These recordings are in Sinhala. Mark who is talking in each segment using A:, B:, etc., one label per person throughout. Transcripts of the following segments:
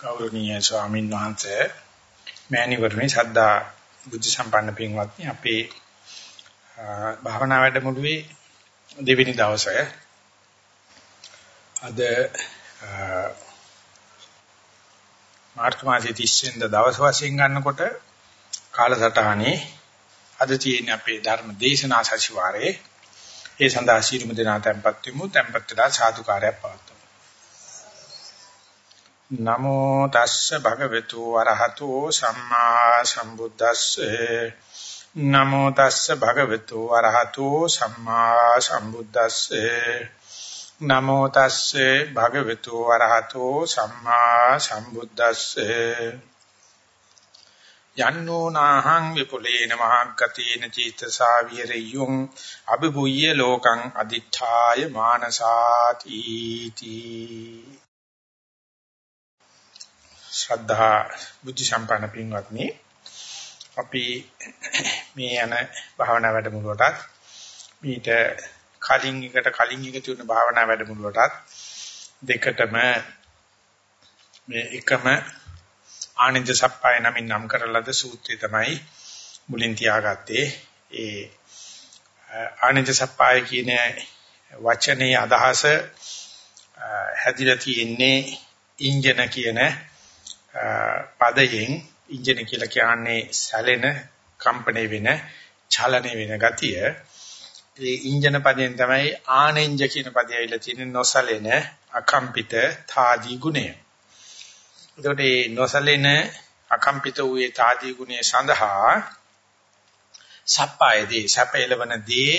A: ගෞරවනීය ස්වාමීන් වහන්සේ මෑණිවරණි සද්දා බුද්ධ සම්පන්න පින්වත්නි අපේ භාවනා වැඩමුළුවේ දෙවෙනි දවසේ අද මාර්ච් මාසයේ 30 වෙනිදා දවස් වශයෙන් ගන්නකොට කාලසටහනේ අද තියෙන අපේ ධර්ම දේශනා සතිವಾರයේ ඒ සඳහා ශීලමු දෙනා tempත් වෙමු. tempත් වෙලා සාදුකාරයක් පවත්වමු. නමෝ තස්ස භගවතු වරහතෝ සම්මා සම්බුද්දස්සේ. නමෝ තස්ස භගවතු වරහතෝ සම්මා සම්බුද්දස්සේ. නමෝ තස්සේ භගවතු වරහතෝ සම්මා සම්බුද්දස්සේ. යන්නෝ නාහං විපුලේන මහග්ගතේන චිත්තසා විහෙරියුං අබිභුය්‍ය ලෝකං අදිඨාය මානසාති තී ශ්‍රද්ධා බුද්ධ සම්පන්න පින්වත්නි අපි මේ යන භාවනා වැඩමුළුවටත් මීට කලින් එකට කලින් එක තුන භාවනා වැඩමුළුවටත් දෙකටම මේ එකම ආනන්ද සප්පයි නමින් නම් කරලද සූත්‍රය තමයි මුලින් තියාගත්තේ. ඒ ආනන්ද සප්පයි කියන වචනේ අදහස හැදිලා තියෙන්නේ ඉන්ජන කියන පදයෙන් ඉන්ජින කියලා කියන්නේ සැලෙන කම්පණය වෙන චලනය වෙන ගතිය. ඒ ඉන්ජන පදයෙන් තමයි ආනෙන්ජ කියන පදය ඇවිල්ලා තියෙන්නේ නොසලෙන අකම්පිත තාදී ගුණය. එතකොට මේ නොසලෙන අකම්පිත වූයේ තාදී ගුණය සඳහා සප්පායදී සපේලවන දී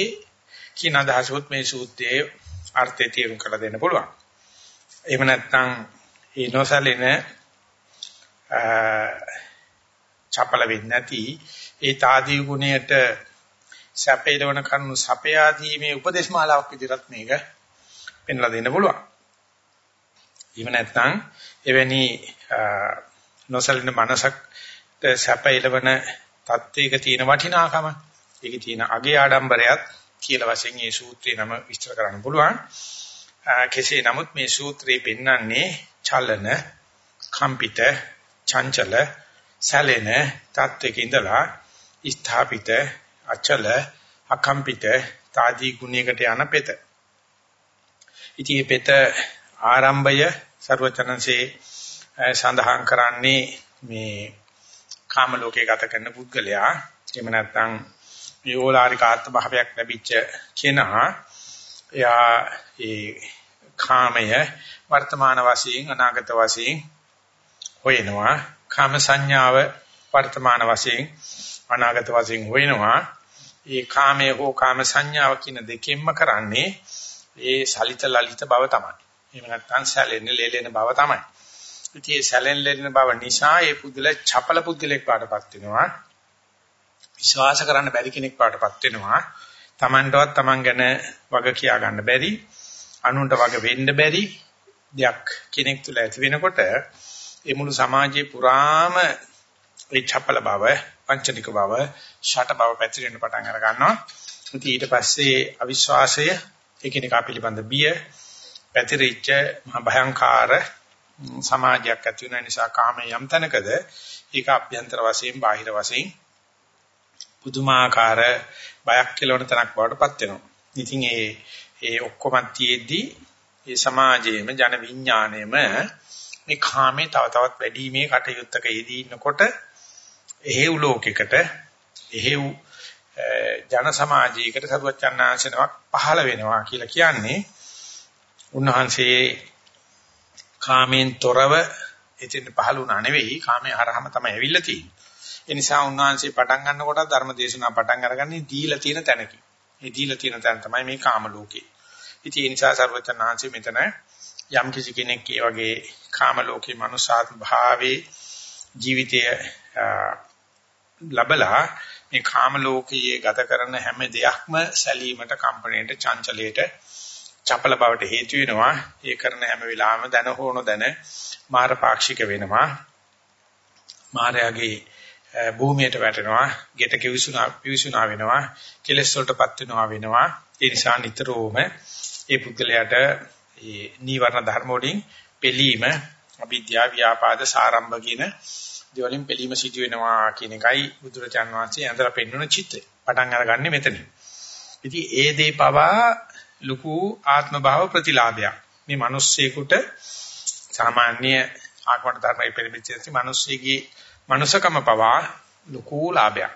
A: කියන අදහසොත් මේ සූත්‍රයේ අර්ථය තේරුම් කරලා දෙන්න පුළුවන්. එහෙම නැත්නම් මේ නොසලෙන චපල වෙන්නේ නැති ඒ తాදී ගුණයට සැපේලවන කරුණු සපයාදී මේ උපදේශ මාලාවක් විදිහට මේක පෙන්ලා දෙන්න පුළුවන්. එහෙම නැත්නම් එවැනි නොසලින මනසක් සැපේලවන தත්වයක තියෙන වටිනාකම ඒකේ තියෙන අගේ ආඩම්බරයත් කියලා වශයෙන් මේ සූත්‍රේ නම විස්තර කරන්න පුළුවන්. කෙසේ නමුත් මේ සූත්‍රේ පෙන්වන්නේ චලන කම්පිත චංචල සැලෙන තත්ත්වයක ඉඳලා ස්ථාපිත අචල අකම්පිත තාදී ගුණයකට යන පෙත. ඉතින් මේ පෙත ආරම්භය ਸਰවචනන්සේ සඳහන් කරන්නේ මේ කාම ලෝකේ ගත කරන පුද්ගලයා එහෙම නැත්නම් යෝලාරික ආත්ම භාවයක් ලැබිච්ච කෙනා එයා ඒ කාමය වර්තමාන වශයෙන් අනාගත වශයෙන් හොයනවා. කාම සංඥාව වර්තමාන වශයෙන් අනාගත වශයෙන් හොයනවා. ඒ කාමයේ හෝ කාම සංඥාව කියන දෙකෙන්ම කරන්නේ ඒ සලිත ලලිත බව තමයි. එහෙම නැත්නම් සැලෙන ලෙලෙන බව තමයි. ඉතින් ඒ සැලෙන ලෙලෙන බව නිසා ඒ පුදුල චපල පුදුලෙක් පාටපත් වෙනවා. විශ්වාස කරන්න බැරි කෙනෙක් පාටපත් වෙනවා. Tamanටවත් Taman ගැන වග කියා ගන්න බැරි අනුන්ට වග වෙන්න බැරි දෙයක් කෙනෙක් තුල ඇති වෙනකොට ඒ මුළු සමාජයේ පුරාම ඒ චපල බව, පංචනික බව, ෂට බව පැතිරෙන්න පටන් අර ගන්නවා. ඉතින් ඊට පස්සේ අවිශ්වාසය, එකිනෙකා පිළිබඳ බිය පැතිරිච්ච මහ භයංකාර සමාජයක් ඇති වෙන නිසා කාමයේ යම් තැනකද ඒක අභ්‍යන්තර වශයෙන් බාහිර වශයෙන් පුදුමාකාර බයක් කෙලවන තැනක් බවට පත් වෙනවා. ඉතින් ඒ ඒ ඔක්කොම තියේදී ඒ සමාජයේම ජන විඥාණයම මේ කාමේ තව තවත් වැඩිීමේ කටයුත්තක යෙදී ඉන්නකොට එහෙව් ලෝකයකට එහෙව් ජන සමාජයකට සරුවචනාංශනාවක් පහළ වෙනවා කියලා කියන්නේ උන්වහන්සේ කාමෙන් තොරව එතෙන් පහළ වුණා නෙවෙයි කාමයේ හරහම තමයි ඇවිල්ලා තියෙන්නේ. ඒ නිසා උන්වහන්සේ පටන් ගන්නකොට ධර්ම දේශනා පටන් අරගන්නේ දීලා තියෙන තැනකින්. මේ දීලා තියෙන තැන තමයි මේ කාම ලෝකේ. ඉතින් ඒ නිසා සර්වචනාංශي මෙතන යම් කිසි කෙනෙක් ඒ වගේ කාම ලෝකේ මනුසාත්ම භාවයේ ජීවිතය ලබලා මේ කාම ලෝකයේ ගත කරන හැම දෙයක්ම සැලීමට කම්පණයට චංචලයට චපල බවට හේතු වෙනවා. ඒ කරන හැම වෙලාවෙම දන හෝන දන මාර පාක්ෂික වෙනවා. මාරයාගේ භූමියට වැටෙනවා ගෙට කිවිසුනා පිවිසුනා වෙනවා කෙලස් වලටපත් වෙනවා වෙනවා. ඒ නිසා නිතරම ඒ පුද්ගලයාට ඒ නීවරණ ධර්ම වලින් පිළීම අවිද්‍යාව ව්‍යාපාද සාරම්භ කියන දේවලින් පිළීම සිදු වෙනවා කියන එකයි බුදුරජාන් වහන්සේ ඇඳලා පෙන්වන චිත්‍රය. පටන් අරගන්නේ මෙතනින්. ඉතින් ඒ දේ පවා ලুকু ආත්ම භාව ප්‍රතිලාභයක්. මේ මිනිස්සෙකුට සාමාන්‍ය ආගමකට ධර්මයේ පිළිබිච්ච ඇති මිනිස්සෙගේ මනුසකම පවා ලুকু ලාභයක්.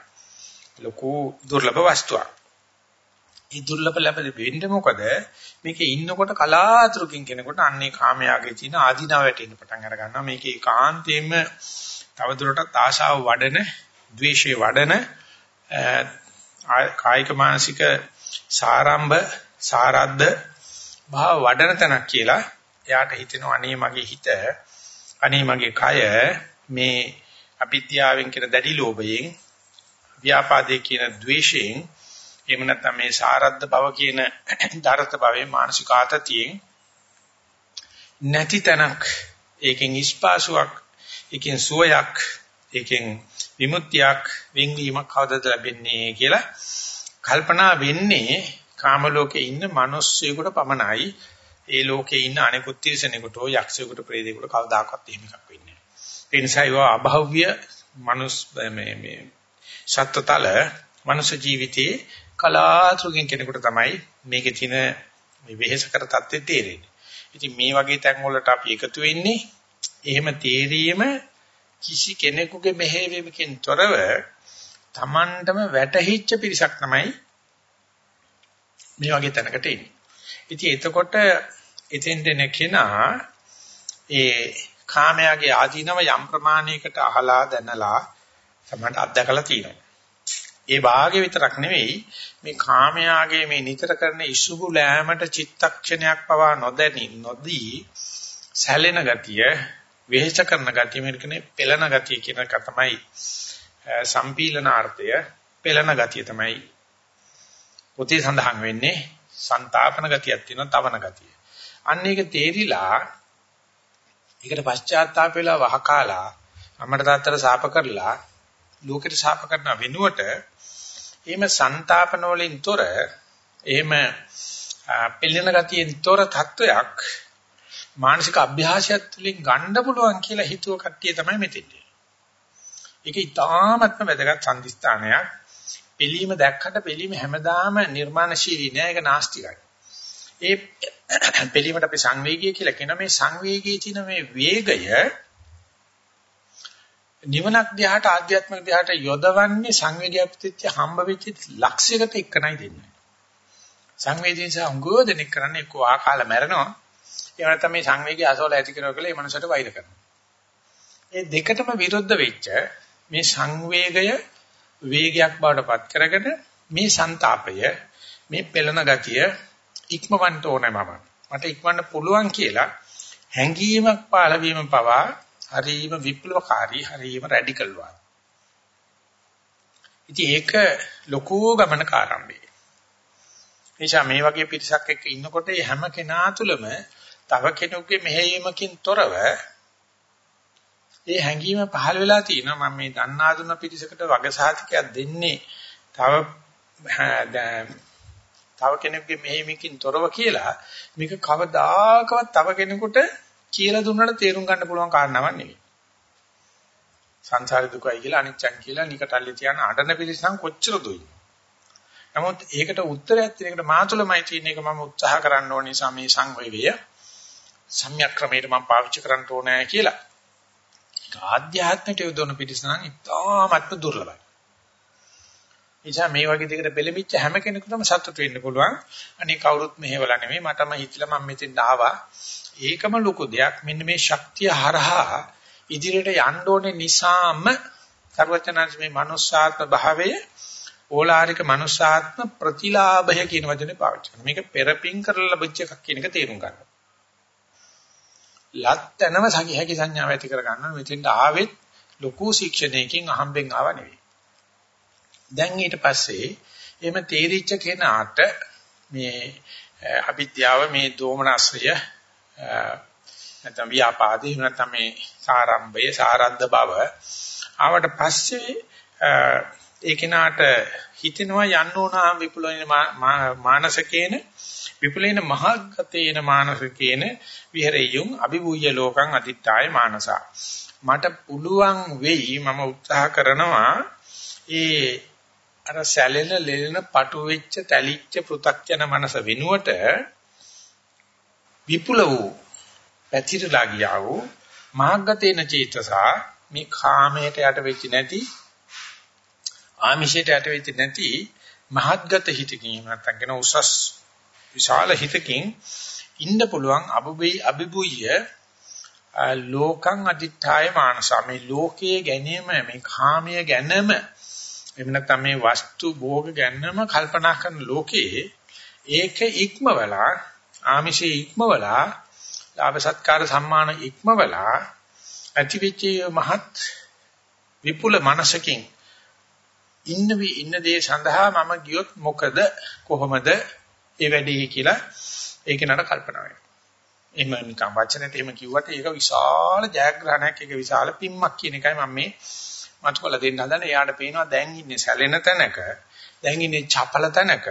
A: ලুকু දුර්ලභ වස්තුවක්. ඒ දුර්ලභ ලැබෙන්නේ වෙන්නේ මොකද? මේකේ ඉන්නකොට කලාතුරකින් කෙනෙකුට අන්නේ කාමයාගේ තියෙන ආධිනව වැටෙන්න පටන් අර ගන්නවා. මේකේ කාන්තේම තවදුරටත් ආශාව වඩන, ද්වේෂය වඩන කායික මානසික සාරම්භ සාරද්ද භාව වඩන තැනක් කියලා එයාට හිතෙනවා අනේ මගේ හිත අනේ මගේ කය මේ අවිද්‍යාවෙන් කියන දැඩි ලෝභයෙන් ව්‍යාපාදයේ කියන ද්වේෂයෙන් එහෙම නැත්නම් මේ සාරද්ද බව කියන ධරත භවයේ මානසික ආතතියෙන් නැති තැනක් ඒකෙන් ඉස්පාසුවක් ඒකෙන් සුවයක් ඒකෙන් විමුක්තියක් වෙන්වීමක් කවදද ලැබෙන්නේ කියලා කල්පනා වෙන්නේ කාම ලෝකේ ඉන්න මිනිස්සුයෙකුට පමණයි. ඒ ලෝකේ ඉන්න අනෙකුත් තිරසනෙකුට යක්ෂයෙකුට ප්‍රේතයෙකුට කවදාකවත් එහෙම එකක් වෙන්නේ නැහැ. ඒ නිසා ඒවා අභව්‍ය මනුස් මේ මේ සත්ත්වතල මනුෂ්‍ය ජීවිතයේ කලාතුරකින් කෙනෙකුට තමයි මේකේ තියෙන මේ වෙහෙසකර தත්ත්වය තේරෙන්නේ. ඉතින් මේ වගේ තැන් වලට අපි එකතු වෙන්නේ එහෙම තේරීම කිසි කෙනෙකුගේ මෙහෙවීමකින් තොරව Tamanටම වැටහිච්ච පිරිසක් තමයි මේ වගේ තැනකට එන්නේ. ඉතින් එතකොට එතෙන් දෙන කෙනා ඒ කාමයාගේ ආධිනව යම් ප්‍රමාණයකට අහලා දැනලා තමයි අත්දකලා තියෙනවා. ඒ වාගේ විතරක් නෙවෙයි මේ කාමයාගේ මේ නිතර කරන ඉසුබු ලෑමට චිත්තක්ෂණයක් පවා නොදැනි නොදී සැලෙන ගතිය වෙහෙස කරන ගතිය මෙන්නකනේ පෙළන ගතිය කියන එක තමයි සම්පීලනාර්ථය පෙළන ගතිය තමයි පොතේ සඳහන් වෙන්නේ ਸੰతాපන ගතියක් තියෙනවා තවන ගතිය. අන්න ඒක තේරිලා ඒකට පශ්චාත්තාප වෙලා වහකාලා අම්මට තාත්තට සාප කරලා ලෝකෙට සාප කරන වෙනුවට එහෙම ਸੰతాපන වලින් තොර එහෙම පිළින ගතියෙන් තොර තත්වයක් මානසික අභ්‍යාසයත් තුළින් ගන්න පුළුවන් කියලා හිතුව කට්ටිය තමයි මෙතෙන්නේ. ඒක ඉතාමත්ම වැදගත් සම්දිස්ථානයක්. පිළීම දැක්කට පිළීම හැමදාම නිර්මාණශීලී නෑ ඒක නාස්තිකයි. ඒ පිළීමට අපි සංවේගය කියලා කියන මේ සංවේගයේ තියෙන මේ වේගය නිවනක් දිහාට ආධ්‍යාත්මික දිහාට යොදවන්නේ සංවේගය ප්‍රතිත්‍ය හම්බ වෙච්ච ලක්ෂයකට එක්කනයි දෙන්නේ. සංවේදීන්ස අංගෝදෙනෙක් කරන්නේ එක්ක ආකාල මැරෙනවා. ඒ නැත්නම් මේ සංවේගය අසවල ඇති කරනවා කියලා ඒ මනසට වෛර කරනවා. ඒ දෙකටම විරුද්ධ වෙච්ච මේ සංවේගය වේගයක් බවට පත් කරගෙන මේ ਸੰతాපය මේ පෙළන ගතිය ඉක්මවන්න ඕනේ මම. මට ඉක්මවන්න පුළුවන් කියලා හැඟීමක් පාළ වීම පවා හරිම විප්ලවකාරී හරිම රැඩිකල් වා. ඉතින් ඒක ලොකු ගමනක ආරම්භය. එනිසා මේ වගේ පිරිසක් එක්ක ඉන්නකොට හැම කෙනා තුළම තව කෙනෙකුගේ මෙහෙයීමකින් තොරව ඒ හැඟීම පහළ වෙලා තියෙනවා මම මේ දන්නා දුන්න පිරිසකට වගසහතිකයක් දෙන්නේ තව තව කෙනෙකුගේ මෙහෙයීමකින් තොරව කියලා මේක කවදාකවත් තව කෙනෙකුට කියලා දුන්නට තේරුම් ගන්න පුළුවන් කාරණාවක් නෙවෙයි. සංසාර දුකයි කියලා අනිච්චන් කියලා නිකටල්ලි තියන අඩන පිළිසම් කොච්චර දුයි. නමුත් ඒකට උත්තරයක් තියෙන එකට මාතුලමයි තියෙන එක මම උත්සාහ කරන්න ඕන නිසා මේ සංවේගය සම්‍යක් ක්‍රමයට මම පාවිච්චි කරන්න ඕනේ කියලා. ඒක ආධ්‍යාත්මයට යොදවන පිළිසම් ඉතාමත්ම දුර්ලභයි. නිසා මේ වගේ දෙයකට බෙලෙමිච්ච හැම කෙනෙකුටම සතුට වෙන්න පුළුවන්. අනේ කවුරුත් මෙහෙवला නෙමෙයි මටම හිතලා මම මෙතෙන් ආවා. ඒකම ලොකු දෙයක්. මෙන්න මේ ශක්තිය හරහා ඉදිරියට යන්න ඕනේ නිසාම සර්වචනංශ මේ manussාත්ම භාවයේ ඕලාරික manussාත්ම ප්‍රතිලාභය කියන වචනේ පාවිච්චි කරනවා. මේක පෙරපින් කරලා ලැබිච්ච එකක් කියන එක තේරුම් ගන්න. ලැත්තනම සකි හැකි සංඥාව ඇති කර ගන්න මෙතෙන්ට ආවෙත් ලොකු ශික්ෂණයකින් අහම්බෙන් ආව නෙවෙයි. දැන් ඊට පස්සේ එහෙම තේරිච්ච කෙනාට මේ අවිද්‍යාව මේ දෝමනස්ය නැත්නම් ව්‍යාපාදේ නැත්නම් මේ සාරම්භය සාරද්ද බව ආවට පස්සේ ඒ කෙනාට හිතෙනවා යන්න ඕන විපුලන මානසකේන විපුලේන මහග්ගතේන මානසිකේන විහෙරෙයුම් අභිභූය ලෝකං අදිත්තාය මානසා. මට පුළුවන් වෙයි මම උත්සාහ කරනවා ඒ අර සැලෙන ලෙලෙන පටු වෙච්ච තැලිච්ච පෘ탁ජන මනස වෙනුවට විපුල වූ පැතිරලා ගියා වූ මහග්ගතේන චේතසා මේ කාමයට යට වෙච්ච නැති ආමිෂයට යට වෙච්ච නැති මහත්ගත හිතකින් නැත්නම් කියන උසස් විශාල හිතකින් ඉන්න පුළුවන් අබුබේ අබිබුය ලෝකං අදිත්‍යාය මානසා. මේ ලෝකයේ ගැනීම මේ කාමයේ ගැනම එහෙම නැත්නම් මේ වස්තු භෝග ගැනම කල්පනා කරන ලෝකයේ ඒක ඉක්මවලා ආමිෂේ ඉක්මවලා ලාභ සත්කාර සම්මාන ඉක්මවලා ඇතිවෙච්ච මහත් විපුල මනසකින් ඉන්න ඉන්න දේ සඳහා මම ගියොත් මොකද කොහොමද ඒ වැඩේ කියලා ඒක නට කල්පනා වෙනවා. එහෙම නිකන් වචනෙට එහෙම කිව්වට ඒක විශාල ජයග්‍රහණයක් ඒක විශාල පිම්මක් කියන එකයි මම මේ මතකල දෙන්න හදන. එයාට පේනවා දැන් ඉන්නේ සැලෙන තැනක, දැන් ඉන්නේ චපල තැනක,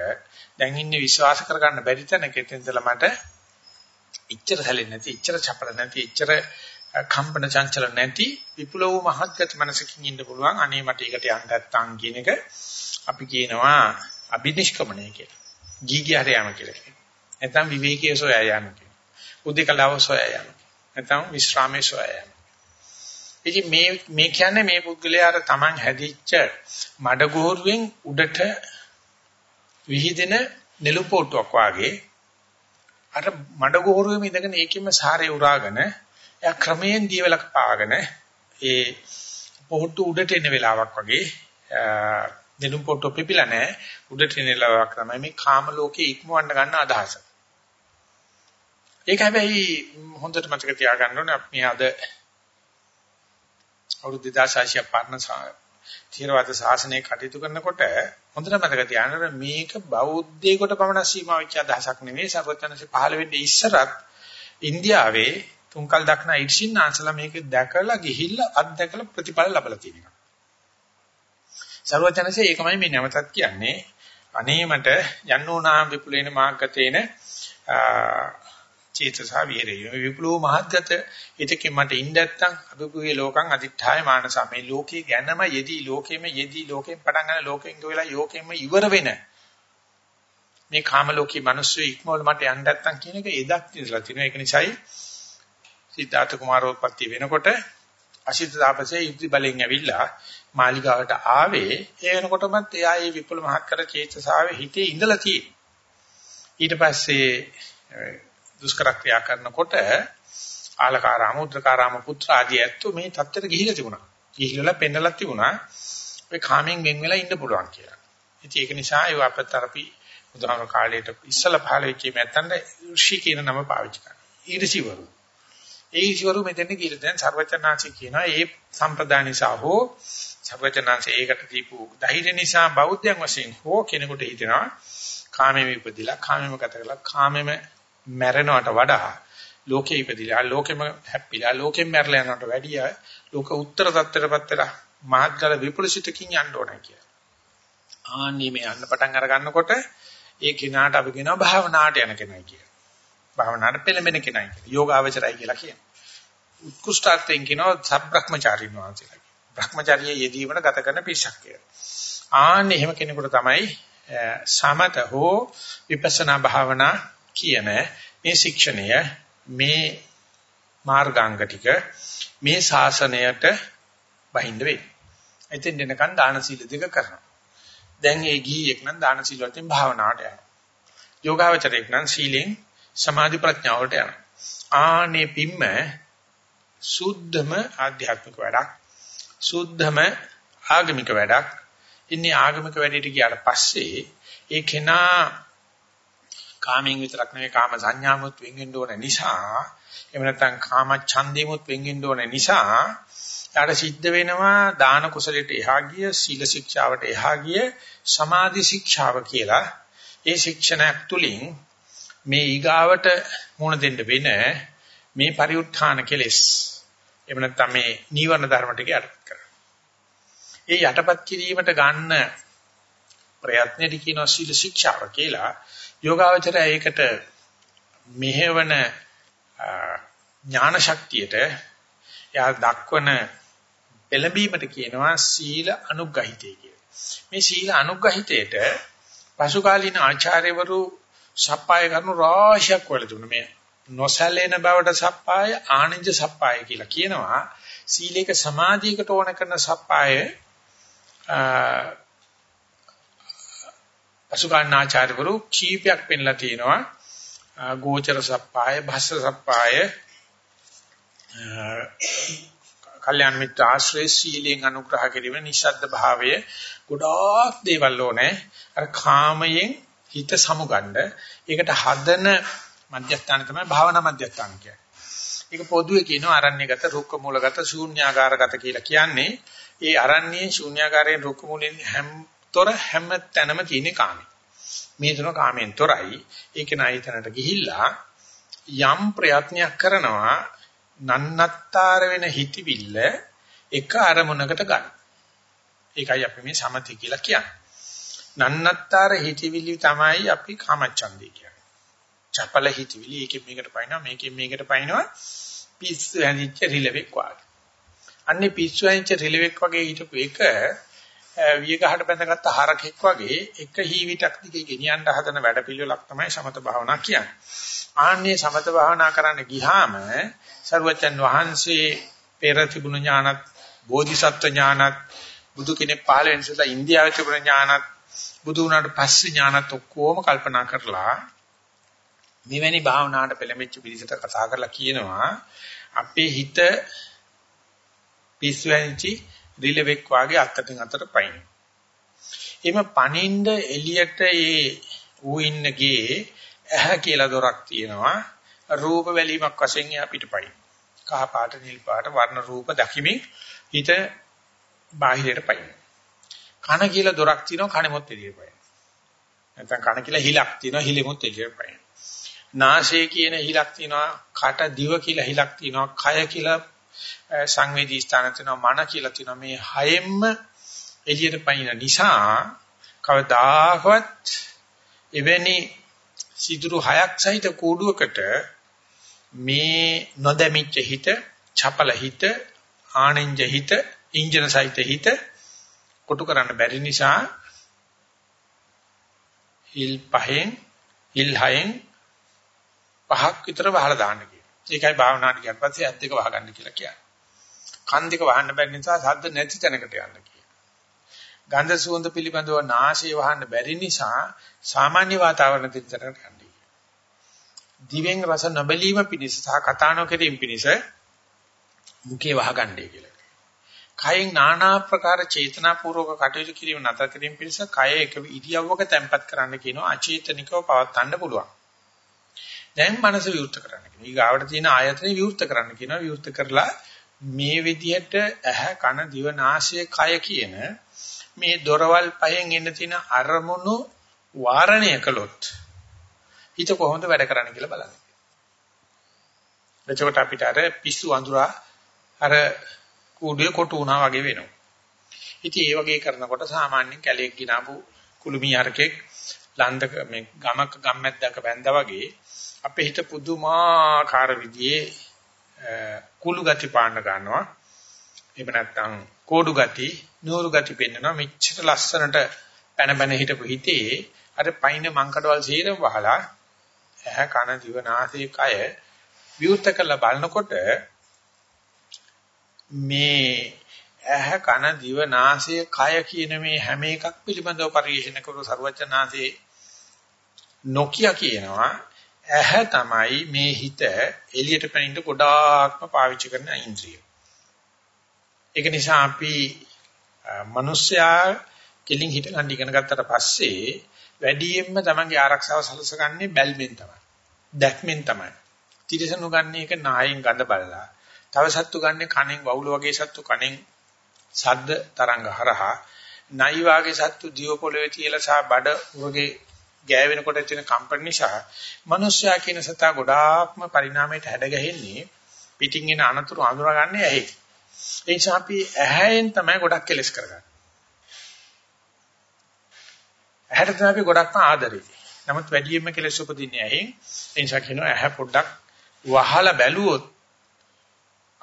A: දැන් ඉන්නේ විශ්වාස කරගන්න බැරි තැනක. එතෙන්දලා මට ඉච්ඡර සැලෙන්නේ නැති, ඉච්ඡර චපල නැති, ඉච්ඡර කම්පන චංචල නැති විපුල වූ මහත්ගත මනසකින් ඉන්න පුළුවන්. අනේ මට ඒකට යන්න නැත්තම් කියන එක අපි කියනවා අබිනිෂ්ක්‍මණය කියලා. ගීගිය හරය යන කියලා කියනවා. නැත්නම් විවේකයේ සොයා යන කියලා. උද්දකලාව සොයා යන. නැත්නම් විශ්‍රාමයේ සොයා යන. ඉතින් මේ මේ කියන්නේ මේ පුද්ගලයාට Taman හැදිච්ච මඩගෝරුවෙන් උඩට විහිදෙන නෙළුපොට්ටුවක් වාගේ අර මඩගෝරුවෙම ඉඳගෙන ඒකෙම සාරේ උරාගෙන එයා ක්‍රමයෙන් දීවලක් පාගෙන ඒ පොහොට්ටු උඩට එන වෙලාවක් වගේ දෙනුම් පොට්ටු පිපිලා නැහැ උඩට එන වෙලාවක් තමයි මේ කාම ලෝකේ ඉක්මවන්න ගන්න අදහස. ඒක හැබැයි හොඳට මතක තියාගන්න ඕනේ අපි අද අවුරුදු 2600 පරණ තීරවාද ශාසනය කටයුතු කරනකොට හොඳට මතක තියාගන්න මේක බෞද්ධයෙකුට පමණ සීමා වෙච්ච අදහසක් නෙවෙයි සර්වඥාන්සේ පහළ වෙන්නේ ඉස්සරත් ඉන්දියාවේ තුන්කල් දක්න ඉර්ෂින්නාන්සලා මේක දැකලා ගිහිල්ලා අත්දැකලා ප්‍රතිඵල ලබලා තියෙනවා. සර්වඥාන්සේ ඒකමයි මේ නැවතත් කියන්නේ අනේ මට යන්නෝනාම් විපුලේන මාර්ගතේන චේතසා විහෙරේ විපුලෝ මහත්ගත ඊටකේ මට ඉන්න නැත්තම් අභිපුවේ ලෝකං අදිඨාය මානසා. මේ ලෝකේ ගැනම යෙදී ලෝකෙම යෙදී ලෝකෙන් පටන් ගන්න ලෝකෙන් ගොයලා යෝකෙම ඉවර වෙන මේ කාම ලෝකේ මිනිස්සු ඉක්මවල මට යන්න නැත්තම් කියන එක එදක් ඉඳලා තිනවා ඒක නිසායි සිද්ධාර්ථ කුමාරෝත්පත්ති වෙනකොට අසිත තාපසේ ඉද්දි බලෙන් ඇවිල්ලා මාලිගාවට ආවේ. ඒ වෙනකොටමත් එයා මේ විපුල මහත්කර චේතසාවේ හිතේ ඉඳලා තියෙන්නේ. ඊට පස්සේ දුෂ්කර ක්‍රියා කරනකොට ආලකාරාම උද්දකාරාම පුත්‍ර ආදී ඇත්තෝ මේ தත්තර ගිහිලා තිබුණා. ගිහිලා පෙන්නලක් තිබුණා. ඔය කාමෙන් වෙන් වෙලා ඉන්න පුළුවන් කියලා. ඉතින් ඒක නිසා ඒ අපතරපි උදාහරණ කාලයට ඉස්සල පහළ වෙච්ච මැත්තන්ට ඍෂි කියන නම පාවිච්චි කරනවා. ඊර්ෂිවරු. ඒ ඊර්ෂිවරු මෙතන කියලා දැන් සර්වචනාංශය කියනවා ඒ සම්ප්‍රදාය නිසා හෝ සර්වචනාංශය ඒකට දීපු ධෛර්ය නිසා බෞද්ධයන් වශයෙන් හෝ කෙනෙකුට හිතෙනවා කාමෙම ඉපදිලා කාමෙම ගත කරලා කාමෙම මැරෙනවට වඩා ලෝකේ ඉපදිලා ලෝකෙම හැප්පිලා ලෝකෙම මැරලා යනවට වැඩිය ලෝක උත්තර தත්තරපත් වෙලා මහත්කල විපුලසිතකින් යන්න ඕනේ කියලා. ආන්නේ මේ යන්න පටන් අර ගන්නකොට ඒ කිනාට අපි කියනවා භාවනාවට යන කෙනයි කියලා. භාවනාවට පෙළඹෙන කෙනයි කියලා. යෝගාවචරයි කියලා කියනවා. උත්කෘෂ්ඨාර්ථයෙන් කියනවා සබ්‍රහ්මචාරින් වහන්සේලා. භ්‍රමචාරියේ යෙදීමන ගත කරන පිරිසක් කියලා. ආන්නේ එහෙම කෙනෙකුට තමයි සමත හෝ විපස්සනා භාවනා කියන මේ ශික්ෂණය මේ මාර්ගාංග ටික මේ ශාසනයට බහිඳ වෙයි. එතෙන් දෙනකන් දාන සීල දෙක කරනවා. දැන් ඒ ගිහියෙක් නම් දාන සීල වලින් භාවනාවට යනවා. යෝගාවචරයෙක් නම් සීලෙන් සමාධි ප්‍රඥාවට යනවා. ආනේ පිම්ම සුද්ධම ආධ්‍යාත්මික වැඩක්. සුද්ධම ආගමික වැඩක්. ඉන්නේ ආගමික වැඩේට ගියාට පස්සේ ඒ කෙනා කාමයෙන් විතරක් නෙවෙයි කාම සංඥාමුත් වෙන්වෙන්න ඕන නිසා එහෙම නැත්නම් කාම ඡන්දෙමුත් වෙන්වෙන්න ඕන නිසා යාට සිද්ධ වෙනවා දාන කුසලයට එහා ගිය සීල ශික්ෂාවට එහා ගිය සමාධි ශික්ෂාව කියලා ඒ ශික්ෂණයක් තුලින් මේ ඊගාවට මුණ දෙන්න වෙන මේ පරිඋත්ථාන කෙලෙස් එහෙම නැත්නම් මේ නීවරණ ධර්ම ටික යටපත් කරනවා. ඒ යටපත් කිරීමට ගන්න ප්‍රයත්නෙදි කියනවා සීල ශික්ෂාව කියලා. යෝගාවචරය ඒකට මෙහෙවන ඥාන ශක්තියට යා දක්වන පෙළඹීමට කියනවා සීල අනුග්‍රහිතය කියලා. මේ සීල අනුග්‍රහිතයට පසුකාලීන ආචාර්යවරු සප්පාය කරනු රාශියක් වල දුන්න මේ නොසැලෙන බවට සප්පාය ආනන්ද සප්පාය කියලා කියනවා. සීලේක සමාධියකට ඕන කරන සප්පාය පසුකාලීනාචාර්යවරු කීපයක් පෙන්ලා තිනවා. ගෝචර සප්පාය, භස්ස සප්පාය, කල්‍යාණ මිත්‍ර ආශ්‍රය සීලෙන් අනුග්‍රහ කිරීම, නිශ්ශබ්ද භාවය, ගොඩාක් දේවල් ඕනේ. අර කාමයෙන් හිත සමුගන්න. ඒකට හදන මධ්‍යස්ථාන තමයි භාවනා මධ්‍යස්ථාන කියන්නේ. ඒක පොදුවේ කියනවා අරණ්‍යගත, රුක්ක මූලගත, ශූන්‍යාකාරගත කියලා කියන්නේ. ඒ අරණ්‍යයේ ශූන්‍යාකාරයෙන් රුක්ක මූලෙන් හැම තොර හැම තැනම තියෙන කාමයි. මේ තුන කාමෙන් තොරයි. ඒක නයිතනට ගිහිල්ලා යම් ප්‍රයත්නයක් කරනවා නන්නත්තර වෙන හිතවිල්ල එක අරමුණකට ගන්න. ඒකයි අපි මේ සමති කියලා කියන්නේ. නන්නත්තර හිතවිලි තමයි අපි කාමච්ඡන්දේ කියන්නේ. චපල හිතවිලි එකෙන් මේකට පයින්නවා මේකෙන් මේකට පයින්නවා පිස්සු හැදිච්ච රිලෙවෙක් වගේ. අන්නේ පිස්සු හැදිච්ච රිලෙවෙක් වගේ හිටපු එක විය ගහට බැඳගත්ත හරකෙක් වගේ එක හීවිතක් දිගේ ගෙනියන්න හදන වැඩපිළිවෙලක් තමයි සමත භාවනා කියන්නේ. ආන්නේ සමත භාවනා කරන්න ගියාම සර්වචන් වහන්සේ පෙර තිබුණු ඥානත් බෝධිසත්ව ඥානත් බුදු කෙනෙක් පහළ වෙන ඉස්සෙල්ලා ඉන්දියාවේ තිබුණ ඥානත් බුදු වුණාට පස්සේ ඥානත් ඔක්කොම කල්පනා කරලා මෙවැනි භාවනාවට පෙළඹෙච්ච පිළිසට කතා කරලා කියනවා අපේ හිත පිස්සුවෙන්චි රිලෙවෙක් වාගේ අත්තටින් අතට පයින්. එimhe පනින්න එළියට ඒ ඌ ඉන්නගේ ඇහැ කියලා දොරක් තියෙනවා. රූප වැලීමක් වශයෙන් යා පිටපයින්. කහ පාට නිල් පාට වර්ණ රූප දකිමින් හිත බාහිරයට පයින්. කන කියලා දොරක් තියෙනවා කනෙමුත් එළියට පයින්. නැත්නම් කන කියලා හිලක් තියෙනවා හිලෙමුත් එළියට පයින්. නාසය කියන හිලක් තියෙනවා කට දිව කියලා හිලක් තියෙනවා කය කියලා සංවේදී ස්ථාන තියෙනවා මන කියලා තියෙනවා මේ හයෙන්ම එළියට පයින් නිසා කවදාහවත් එවැනි සිදුරු හයක් සහිත කූඩුවකට මේ නොදැමිච්ච හිත, චපල හිත, ආනෙන්ජ හිත, ඉන්ජන සහිත හිත කොටු කරන්න බැරි නිසා හිල් පහෙන් හිල් හයෙන් පහක් විතර වහලා දාන්න කියනවා. ඒකයි භාවනාවට ගියන් පස්සේ ඇත් දෙක වහගන්න කියලා කියන්නේ. කන් දෙක වහන්න බැරි නිසා ශබ්ද නැති තැනකට යන්න කියනවා. ගන්ධ සුවඳ පිළිබඳව නාසය වහන්න බැරි නිසා සාමාන්‍ය වාතාවරණ දිත්තට යන්නේ. දිවෙන් රස නොබැලීම පිණිස සහ කතා නොකිරීම පිණිස මුඛේ වහගන්නේ කියලා. කයෙන් নানা ආකාර චේතනාපූර්වක කටයුතු කිරීම නැතර කිරීම පිණිස කය එක ඉරියව්වක තැම්පත් කරන්න කියනවා අචේතනිකව පවත්වන්න පුළුවන්. දැන් මනස විවෘත කරන්න කියනවා. ඊගාවට තියෙන ආයතන විවෘත කරන්න කියනවා. විවෘත කරලා මේ විදිහට ඇහ කන දිව නාසය කය කියන මේ දොරවල් පහෙන් එන්න තියෙන අරමුණු වාරණය කළොත් හිත කොහොමද වැඩ කරන්නේ කියලා බලන්න. එතකොට අපිට අර පිස්සු අඳුරා අර කූඩුවේ කොටු වුණා වගේ වෙනවා. ඉතින් ඒ වගේ කරනකොට සාමාන්‍යයෙන් කැලේක් ගినాපු කුළුමී හරකෙක් ලන්දක මේ ගමක ගම්මැද්දක බැඳා වගේ අපේ හිත පුදුමාකාර විදිහේ කුළු ගති පාන්න ගන්නවා. එහෙම නැත්නම් කෝඩු ගති, නూరు ගති පෙන්නවා. මෙච්චර ලස්සනට පැන පැන හිටපු හිතේ අර පයින් මංකඩවල් සීරම වහලා ඇහ කන දිව නාසය කය විවුර්ත කරලා බලනකොට මේ ඇහ කන දිව නාසය කය කියන මේ හැම එකක් පිළිබඳව පරිශීලන කරු සර්වචනාසේ නොකිය කියනවා ඇහැ තමයි මේ හිත එළියට පැනින්න ගොඩාක්ම පාවිච්චි කරන ඉන්ද්‍රිය. ඒක නිසා අපි මිනිස්සයා කෙලින් හිට ගන්න ඉගෙන ගත්තට පස්සේ වැඩියෙන්ම තමන්ගේ ආරක්ෂාව සලසගන්නේ බැල්මෙන් තමයි. දැක්මෙන් තමයි. තිරසනු ගන්න එක නායෙන් ගඳ බලලා. තව සත්තු ගන්න කණෙන් වවුල වගේ සත්තු කණෙන් සද්ද තරංග හරහා නයි වාගේ සත්තු දිව පොළවේ තියලා සහ බඩ වගේ ගෑවෙනකොට තියෙන කම්පන නිසා මිනිස්සයා කියන සතා ගොඩාක්ම පරිණාමයට හැඩ ගැහෙන්නේ පිටින් එන අනතුරු අඳුරගන්නේ ඇහි. ඒ නිසා අපි ඇහැෙන් තමයි ගොඩක් කෙලස් කරගන්නේ. ඇහැට තමයි අපි ගොඩක්ම ආදරේ. නමුත් වැඩියෙන්ම කෙලෙස් උපදින්නේ ඇහෙන්. ඒ නිසා කියනවා ඇහැ පොඩ්ඩක් වහලා බැලුවොත්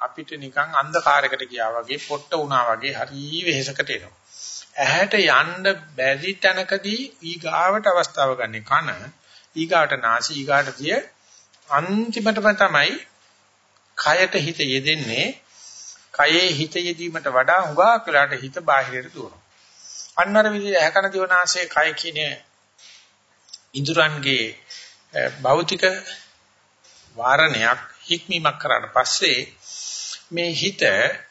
A: අපිට නිකන් අන්ධකාරයකට ගියා වගේ පොට්ට වුණා වගේ හරි වෙහෙසකට එනවා. ඇහැට යන්න බැරි තැනකදී ඊගාවට අවස්ථාව ගන්න කන. ඊගාට නාසය ඊගාට තිය අන්තිමටම තමයි කයට හිත යෙදෙන්නේ. කයේ හිත යෙදීමට වඩා හුඟක් වෙලාට හිත බාහිරට දුවනවා. අන්නර විදිහ ඇහැකන දිවනාසයේ කය කියන ඉඳුරන්ගේ භෞතික වාරණයක් හික්මීමක් කරාට පස්සේ මේ හිත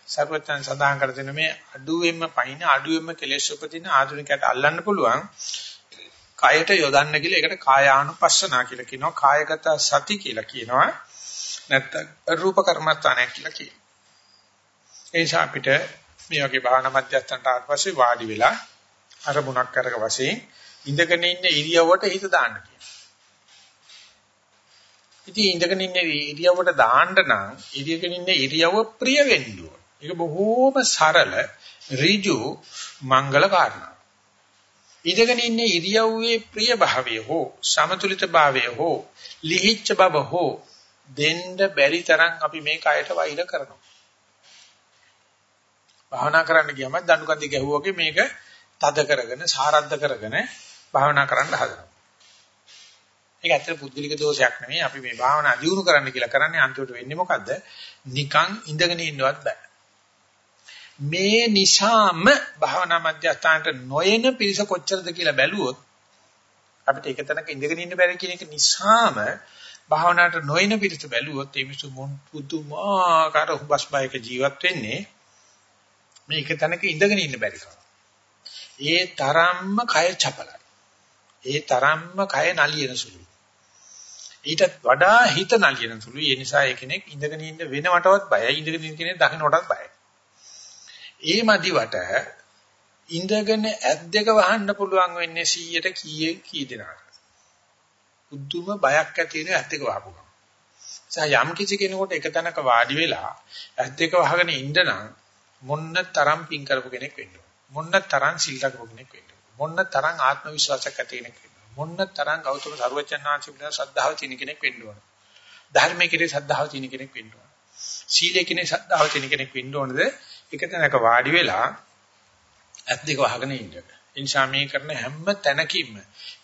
A: සර්වඥයන් සඳහන් කර දෙන මේ අඩුවෙන්ම පයින් අඩුවෙන්ම කෙලෙස් උපදින ආධුනිකයට අල්ලන්න පුළුවන් කයට යොදන්න කියලා ඒකට කායානුපස්සනා කියලා කියනවා කායගත සති කියලා කියනවා නැත්නම් රූප කර්මස්ථානයක් කියලා කියනවා ඒ නිසා අපිට මේ වගේ භාවනා මධ්‍යස්ථානට ආවට පස්සේ වාඩි වෙලා අරමුණක් කරක වශයෙන් ඉඳගෙන ඉන්න ඉරියව්වට හිත දාන්න කියනවා. ඉතින් ඉඳගෙන ඉන්න ඉරියව්වට දාන්න නම් ඉඳගෙන ඉන්න ඉරියව්ව ප්‍රිය වෙන්න ඕන. ඒක බොහෝම සරල ඍජු මංගල කාරණා. ඉඳගෙන ඉන්න ඉරියව්වේ ප්‍රිය භාවය හෝ සමතුලිත භාවය හෝ ලිහිච්ඡ බව හෝ දෙන්න බැරි තරම් අපි මේ කයට වෛර කරනවා. භාවනා කරන්න ගියම දඬු කන්දේ ගැහුවාගේ මේක තද කරගෙන සාරද්ද කරගෙන භාවනා කරන්න හදනවා. ඒක ඇත්තට පුද්ගලික දෝෂයක් නෙමෙයි. අපි මේ භාවනා දියුණු කරන්න කියලා කරන්නේ අන්තිමට වෙන්නේ මොකද්ද? නිකන් ඉඳගෙන ඉන්නවත් බෑ. මේ නිසාම භාවනා මධ්‍යස්ථානට නොයන පිරිස කොච්චරද කියලා බැලුවොත් අපිට එක තැනක ඉඳගෙන ඉන්න බැරි කියන එක නිසාම භාවනාවට නොයන පිරිස බැලුවොත් ඒ මිසු මොන් පුදුමාකාර හුබස් බයක ජීවත් වෙන්නේ මේ එක තැනක ඉඳගෙන ඉන්න බැරි කම. ඒ තරම්ම කය චපලයි. ඒ තරම්ම කය නලියන සුළුයි. ඊටත් වඩා හිත නලියන සුළුයි. ඒ නිසා ඒ කෙනෙක් ඉඳගෙන ඉන්න වෙනවටවත් බයයි. ඉඳගෙන ඉන්න කෙනෙක් දකින්නටත් බයයි. ඒ මදිවට ඉඳගෙන ඇස් දෙක වහන්න පුළුවන් වෙන්නේ 100ට කීයේ කී දෙනාට. බුද්ධුම බයක් ඇති වෙන ඇස් දෙක වහපු ගමන්. යම් කිසි කෙනෙකුට එක තැනක වාඩි වෙලා ඇස් දෙක වහගෙන ඉන්න නම් මොන්න තරම් පින් කරපු කෙනෙක් වෙන්න ඕන. මොන්න තරම් සිල් රැකපු කෙනෙක් වෙන්න ඕන. මොන්න තරම් ආත්ම විශ්වාසයක් ඇති කෙනෙක් වෙන්න ඕන. මොන්න තරම් ගෞතම සර්වචන්නාංශ පිළිබඳ ශ්‍රද්ධාව තියෙන කෙනෙක් වෙන්න ඕන. ධර්මයේ කෙරේ ශ්‍රද්ධාව තියෙන කෙනෙක් වෙන්න ඕන. සීලයේ කෙනේ ශ්‍රද්ධාව තියෙන කෙනෙක් වෙන්න ඕනද? එක තැනක වාඩි වෙලා ඇත් දෙක වහගෙන ඉන්න. ඉන්ෂා මේ කරන හැම තැනකින්ම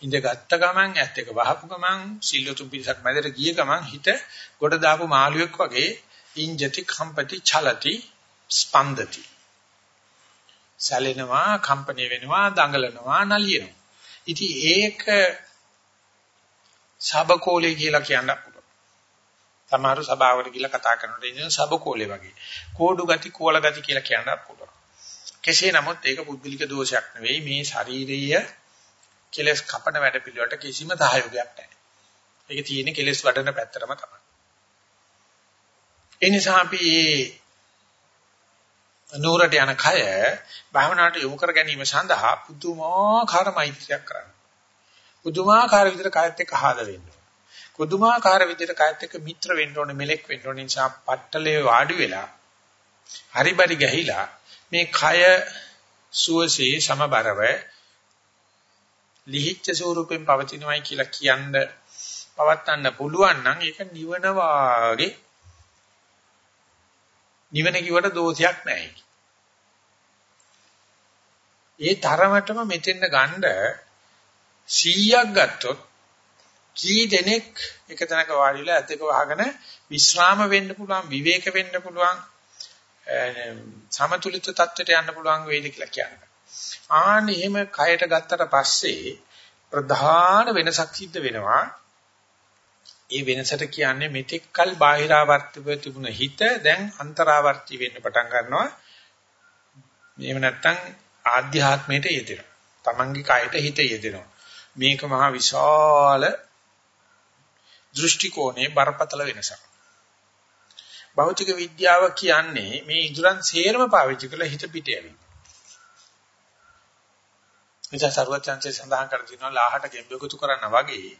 A: ඉඳගත්ත ගමන් ඇත් දෙක වහපු ගමන් සිල්ලුතුම් පිටසක් මැදට ගිය ගමන් හිත ගොඩ දාපු මාළුවෙක් වගේ ඉන්ජති කම්පති චලති ස්පන්දති. සැලෙනවා, කම්පණය වෙනවා, දඟලනවා, නලියනවා. ඉතින් ඒක සබකෝලේ කියලා කියන්න පුළුවන්. සමහර සභාවකට ගිහලා කතා කරනකොට ඉන්නේ සබකෝලේ වගේ. කෝඩු ගති, කෝල ගති කියලා කියන්න පුළුවන්. කෙසේ නමුත් ඒක පුද්ගලික දෝෂයක් නෙවෙයි මේ ශාරීරිය කෙලස් කපන වැඩ පිළිවෙලට කිසිම සහයෝගයක් නැහැ. ඒක තියෙන්නේ කෙලස් වඩන පැත්තටම තමයි. ඒ නිසා අපි මේ නూరుට යන කය භාවනාවට යොමු කර ගැනීම සඳහා පුදුමාකාර මෛත්‍රියක් කරන්න. පුදුමාකාර විදිහට කයත් එක්ක ආහද වෙන්න. පුදුමාකාර විදිහට කයත් එක්ක මිත්‍ර වෙන්න ඕනේ මෙලෙක් වෙන්න ඕනේ නිසා පట్టලේ වාඩි වෙලා හරිබරි ගහිලා මේ කය සුවසේ සමබරව ලිහිච්ඡ ස්වරූපෙන් පවතිනවයි කියලා කියන්න පවත්න්න පුළුවන් නම් ඒක නිවන වාගේ නිවන කිව්වට දෝෂයක් නැහැ. ඒ තරමටම මෙතෙන්ද ගන්න 100ක් ගත්තොත් කී දෙනෙක් එක තැනක වාඩිලා ඇතක වහගෙන විශ්‍රාම වෙන්න පුළුවන් විවේක වෙන්න පුළුවන් සමතුලිත තත්ත්වයට යන්න පුළුවන් වේද කියලා කියනවා. ආන්න එහෙම කයට ගත්තට පස්සේ ප්‍රධාන වෙනසක් සිද්ධ වෙනවා. ඒ වෙනසට කියන්නේ මෙතෙක්කල් බාහිරාවර්තිව තිබුණ හිත දැන් අන්තරාවර්ති වෙන්න පටන් ගන්නවා. එහෙම නැත්නම් ආධ්‍යාත්මයට යෙදෙනවා. Tamange කයට හිත යෙදෙනවා. මේක මහා විශාල දෘෂ්ටි කෝණේ බරපතල වෙනසක්. භෞතික විද්‍යාව කියන්නේ මේ ඉදurang සේරම පාවිච්චි කරලා හිත පිට යවීම. නිසා සර්වචන්සේ සඳහන් කර තිනවා ලාහට ගෙම්බෙකුතු කරන්න වගේ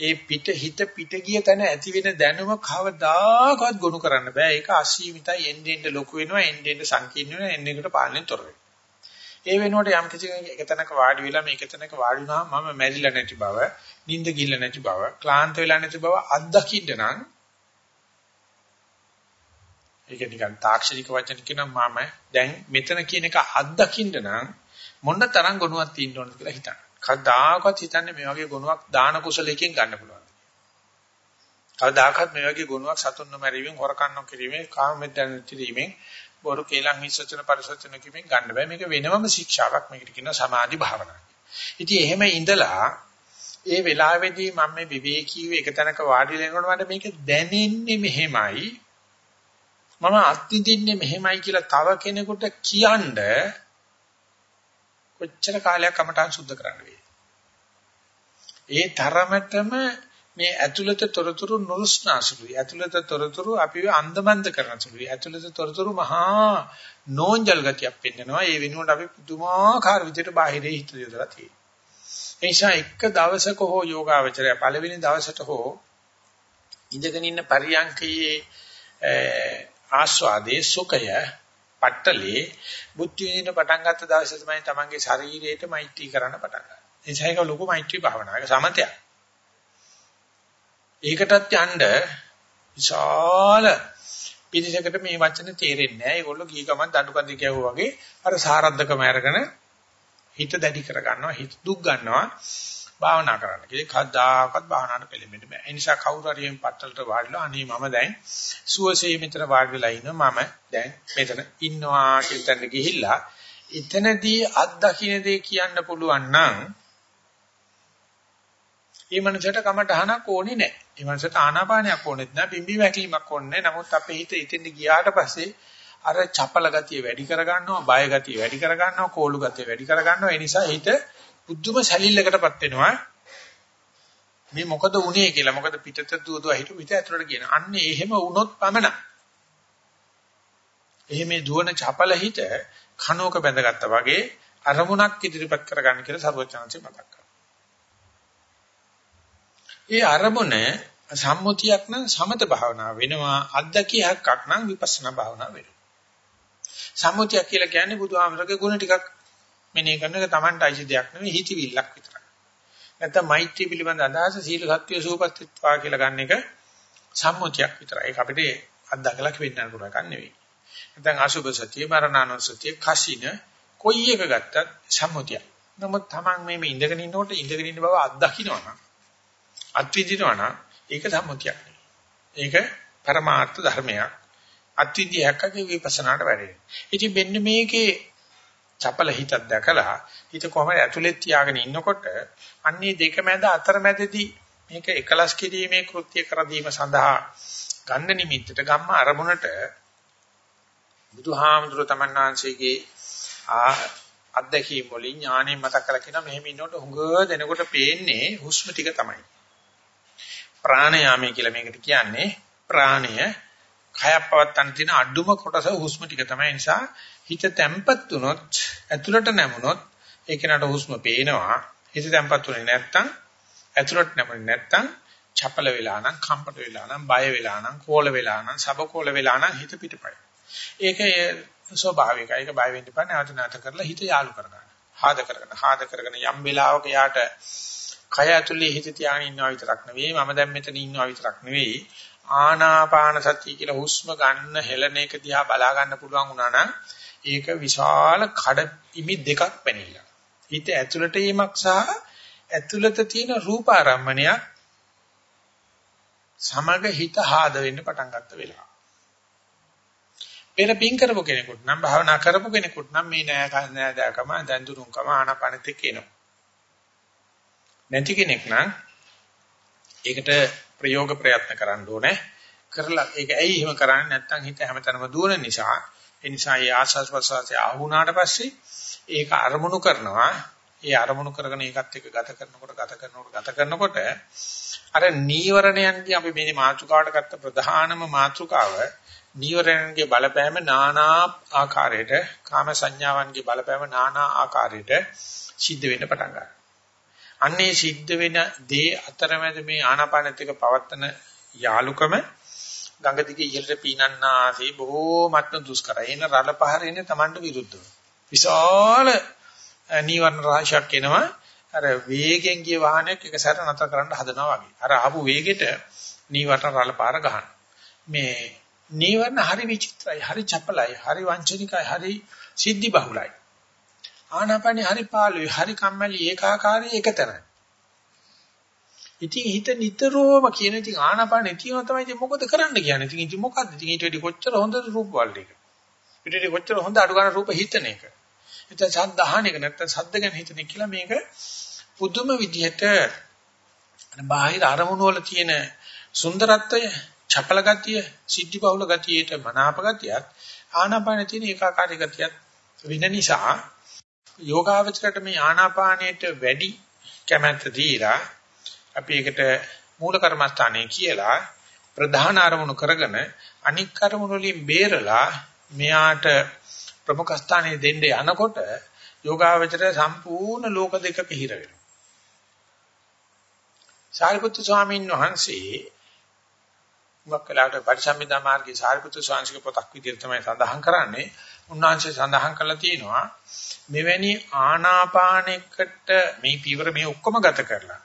A: ඒ පිට හිත පිට ගිය තැන ඇති වෙන දැනුම කවදාකවත් ගොනු කරන්න බෑ ඒක අසීමිතයි එන්නේ එන්නේ ලොකු වෙනවා එන්නේ එන්නේ සංකීර්ණ වෙනවා එන්නේ එකට පාලනයෙන් තොර වෙනවා ඒ වෙනුවට යම් කිසි එක තැනක වාඩි වෙලා මේක තැනක වාඩි වුණාම මම මැරිලා නැති බව, නිින්ද ගිහිල්ලා නැති බව, ක්ලාන්ත වෙලා නැති බව අත්දකින්න නම් ඒක නිකන් තාක්ෂණික වචන කියනවා මම දැන් මෙතන කියන එක අත්දකින්න නම් මොන තරම් ගුණයක් තියෙන්න ඕනද කියලා හිතන්න. කවදාකවත් හිතන්නේ මේ වගේ ගුණයක් දාන කුසලයකින් ගන්න පුළුවන්. කවදාකවත් මේ වගේ ගුණයක් සතුන් නොමැරීමෙන් හොරකම් නොකිරීමෙන් කාමෙන් කිරීමෙන් බොරු කේලම් හිස්සචන පරිසචන කිමෙන් ගන්න බෑ මේක වෙනවම ශික්ෂාවක් මේකට කියනවා සමාධි භාවනාව. ඉතින් එහෙම ඉඳලා ඒ වෙලාවේදී මම මේ විවේකීව එක තැනක වාඩි වෙනකොට මට මේක දැනෙන්නේ මෙහෙමයි මම අත්විඳින්නේ මෙහෙමයි කියලා තව කෙනෙකුට කියන්න කොච්චර කාලයක් කමටහන් සුද්ධ කරන්න වෙයි. ඒ තරමටම මේ ඇතුළත තොරතුරු නුරුස්නාසුලුයි. ඇතුළත තොරතුරු අපිව අන්දමන්ද කරන සුළුයි. ඇතුළත තොරතුරු මහා නෝන්ජල් ගතියක් පෙන්නනවා. ඒ වෙනුවට අපි පුදුමාකාර විදිහට බාහිරේ හිත යොදලා තියෙනවා. ඒ නිසා එක දවසක හෝ යෝගාවචරය පළවෙනි දවසට හෝ ඉඳගෙන ඉන්න පරියන්කයේ ආස්වාදේ සුඛය පට්ටලේ බුද්ධ විදින පටන් ගත්ත දවසේ තමයි තමන්ගේ ශරීරයට මෛත්‍රී කරන්න පටන් ගන්නේ. ඒ නිසා ඒක ලොකු මෛත්‍රී භාවනාවක සමතයක්. ඒකටත් යන්න විශාල පිළිසකට මේ වචන තේරෙන්නේ නැහැ. ඒගොල්ලෝ ගිය ගමන් දඬුකන්ද කියවුවා වගේ අර සාරද්දකම අරගෙන හිත දැඩි කර ගන්නවා, හිත දුක් ගන්නවා. භාවනා කරන්න. ඒක කවදාකවත් භාවනාවට පෙළෙන්න බෑ. ඒ නිසා කවුරු හරි මේ පත්තලට වාඩිලා අනේ මම දැන් සුවසේ මෙතන වාඩි වෙලා ඉන්නවා. මම දැන් මෙතන ඉන්නවා කියන තැනට ගිහිල්ලා එතනදී අත්දකින්න දේ කියන්න පුළුවන් නම් ඒ මනසට කමටහනක් ඕනේ නැහැ. ඒ මනසට ආනාපානයක් ඕනෙත් නැහැ. පිම්බි වැකීමක් ඕනේ නැහැ. නමුත් අපේ හිත ඉතින් ගියාට පස්සේ අර චපල ගතිය වැඩි කර ගන්නවා, බය ගතිය වැඩි කර ගන්නවා, කෝළු ගතිය වැඩි කර ගන්නවා. ඒ නිසා හිත බුද්ධම සැලිල්ලකටපත් වෙනවා. මේ මොකද වුනේ කියලා මොකද පිටත දුව දුව හිටු පිට ඇතුළට කියන. අන්න එහෙම වුණොත් පමණ. එහෙම දුවන චපල හිත කනෝක බැඳගත්තා වගේ අරමුණක් ඉදිරිපත් කරගන්න කියලා සර්වචනංශය මතක් කරනවා. ඒ අරමුණ සම්මුතියක් නම් සමත භාවනාව වෙනවා අද්දකියක් නම් විපස්සනා භාවනාව වෙනවා. සම්මුතියක් කියලා කියන්නේ බුදුහාමරගේ ගුණ ටිකක් මෙනෙහි කරන එක Tamanට අයිති දෙයක් නෙවෙයි හිතවිල්ලක් විතරයි. නැත්නම් මෛත්‍රී පිළිබඳ අදහස සීල සත්‍ය සූපත්ත්වා කියලා ගන්න එක සම්මුතියක් විතරයි. ඒක අපිට අත්දකලා වෙන්නන්න පුළුවන් එකක් නෙවෙයි. නැත්නම් අසුභ සතිය, මරණානුසතිය, කසින කොයි එක ගත්තත් සම්මුතියක්. නමුත් Taman මේ ඉඳගෙන ඉන්නකොට ඉඳගෙන ඉන්න බව අත්දකින්නවා නම් අත්විඳිනවා නම් ඒක සම්මුතියක් ඒක පරමාර්ථ ධර්මයක්. අත්විඳියක්කගේ විපස්සනාට වැඩේ. ඉතින් මෙන්න මේකේ චපල හිතක් දැකලා හිත කොහමද ඇතුලේ තියාගෙන ඉන්නකොට අන්නේ දෙක මැද අතරමැදදී මේක එකලස් කිරීමේ කෘත්‍ය කර දීම සඳහා ගන්න නිමිත්තට ගම්ම අරමුණට බුදුහාමුදුර තමන්වහන්සේගේ අත්දැකීම් වලින් ඥාණය මතක් කරලා කියනවා මෙහෙම ඉන්නකොට හුඟ දෙනකොට පේන්නේ හුස්ම ටික තමයි. ප්‍රාණයාමයේ කියලා මේකට කියන්නේ. ප්‍රාණය කයප් පවත්තන් තියෙන අඩුම කොටස හුස්ම ටික තමයි. නිසා හිත තැම්පත් වුණොත් ඇතුළට නැමුණොත් ඒක නට හුස්ම පේනවා. හිත තැම්පත් වුණේ නැත්තම් ඇතුළට නැමුනේ නැත්තම් චපල වෙලා නම් කම්පට වෙලා නම් බය වෙලා නම් කෝල වෙලා නම් සබකෝල වෙලා නම් හිත පිටපයි. ඒක ස්වභාවිකයි ඒක බය වෙන්න එපා. නැවත නැවත කරලා හිත යාලු කරගන්න. හාද කරගෙන හාද කරගෙන යම් වෙලාවක යාට කය ඇතුලේ හිත තියාගෙන ඉන්නවා විතරක් නෙවෙයි මම දැන් මෙතන ඉන්නවා විතරක් නෙවෙයි ආනාපාන සතිය කියලා හුස්ම ගන්න හෙලන එක දිහා බලා ගන්න පුළුවන් වුණා නම් ඒක විශාල කඩ ඉමි දෙකක් පැනිලා හිත ඇතුළට යීමක් සහ ඇතුළත තියෙන රූපාරම්මණයක් සමග හිත ආද වෙන්න පටන් ගත්ත වෙලාව. පෙර පින් කරපු කෙනෙකුට නම් භාවනා කරපු කෙනෙකුට නම් මේ නෑ නෑ දැකම දැන්දුරුම්කම ආනාපානෙත් එක්ක එනවා. නැති කෙනෙක් නම් ඒකට ප්‍රයෝග ප්‍රයත්න කරන්න ඕනේ. කරලා ඒක ඇයි එහෙම කරන්නේ නැත්නම් හිත හැමතැනම දුවන නිසා ඒ නිසා ඒ ආස්වාස් ප්‍රසවාසය ආහුණාට පස්සේ ඒක අරමුණු කරනවා. ඒ අරමුණු කරගෙන ඒකත් එක්ක ගත කරනකොට ගත කරනකොට ගත කරනකොට අර නීවරණයන්ගේ අපි මේ මාතෘකාවට ගත්ත ප්‍රධානම මාතෘකාව නීවරණයන්ගේ බලපෑම নানা ආකාරයට කාම සංඥාවන්ගේ බලපෑම নানা ආකාරයට සිද්ධ වෙන්න පටන් ගන්නවා. අන්නේ සිද්ධ වෙන දේ අතරමැද මේ ආනාපානෙත් එක පවත්තන යාලුකම ගඟ දිගේ ඉහළට පීනන්නාසේ බොහෝමත්ම දුෂ්කරයි. එන රළ පහර එන්නේ Tamanට විරුද්ධව. විශාල නීවරණ රාශියක් එනවා. අර වේගෙන් ගිය වාහනයක් එක සැර නතර කරන්න හදනවා වගේ. අර ආපු වේගෙට නීවරණ රළ පාර ගහන. මේ නීවරණ හරි විචිත්‍රයි, හරි චපලයි, හරි වංචනිකයි, හරි සිද්ධි බහුලයි. ආනාපානි හරි පාළුයි, හරි කම්මැලි ඒකාකාරී එකතැනයි. ඉතින් හිත නිතරම කියන ඉතින් ආනාපානෙ තියෙනවා තමයි ඉතින් මොකද කරන්න කියන්නේ. ඉතින් ඉතින් මොකද්ද? ඉතින් ඊට වැඩි කොච්චර හොඳ රූප වල එක. ඊට වැඩි කොච්චර හොඳ අඩු ගන්න රූප හිතන එක. ඉතින් ශබ්ද අහන එක නැත්තම් ශබ්ද ගැන හිතන එක කියලා මේක පුදුම විදිහට බාහිර අරමුණු වල තියෙන සුන්දරත්වය, චපල ගතිය, සිද්ධි බහුල ගතියට මනාප ගතියත් ආනාපානෙ තියෙන ඒකාකාරී ගතියත් වෙන නිසා යෝගාවචරයට මේ ආනාපානයට වැඩි කැමැත්ත දීලා අපි ඒකට මූල කර්මස්ථානය කියලා ප්‍රධාන අරමුණු කරගෙන අනික් අරමුණු වලින් බේරලා මෙයාට ප්‍රමුඛ ස්ථානය දෙන්න යනකොට යෝගාවචරය සම්පූර්ණ ලෝක දෙකක හිර වෙනවා. සාරිපුත්තු ස්වාමීන් වහන්සේ වක්කලාට පරිසම්මිදා මාර්ගයේ සාරිපුත්තු ස්වාමීන්ගේ පොතක් විදිහට තමයි සඳහන් කරන්නේ. උන්වහන්සේ සඳහන් කළා තියෙනවා මෙවැනි ආනාපානයකට මේ පීවර මේ ඔක්කොම ගත කරලා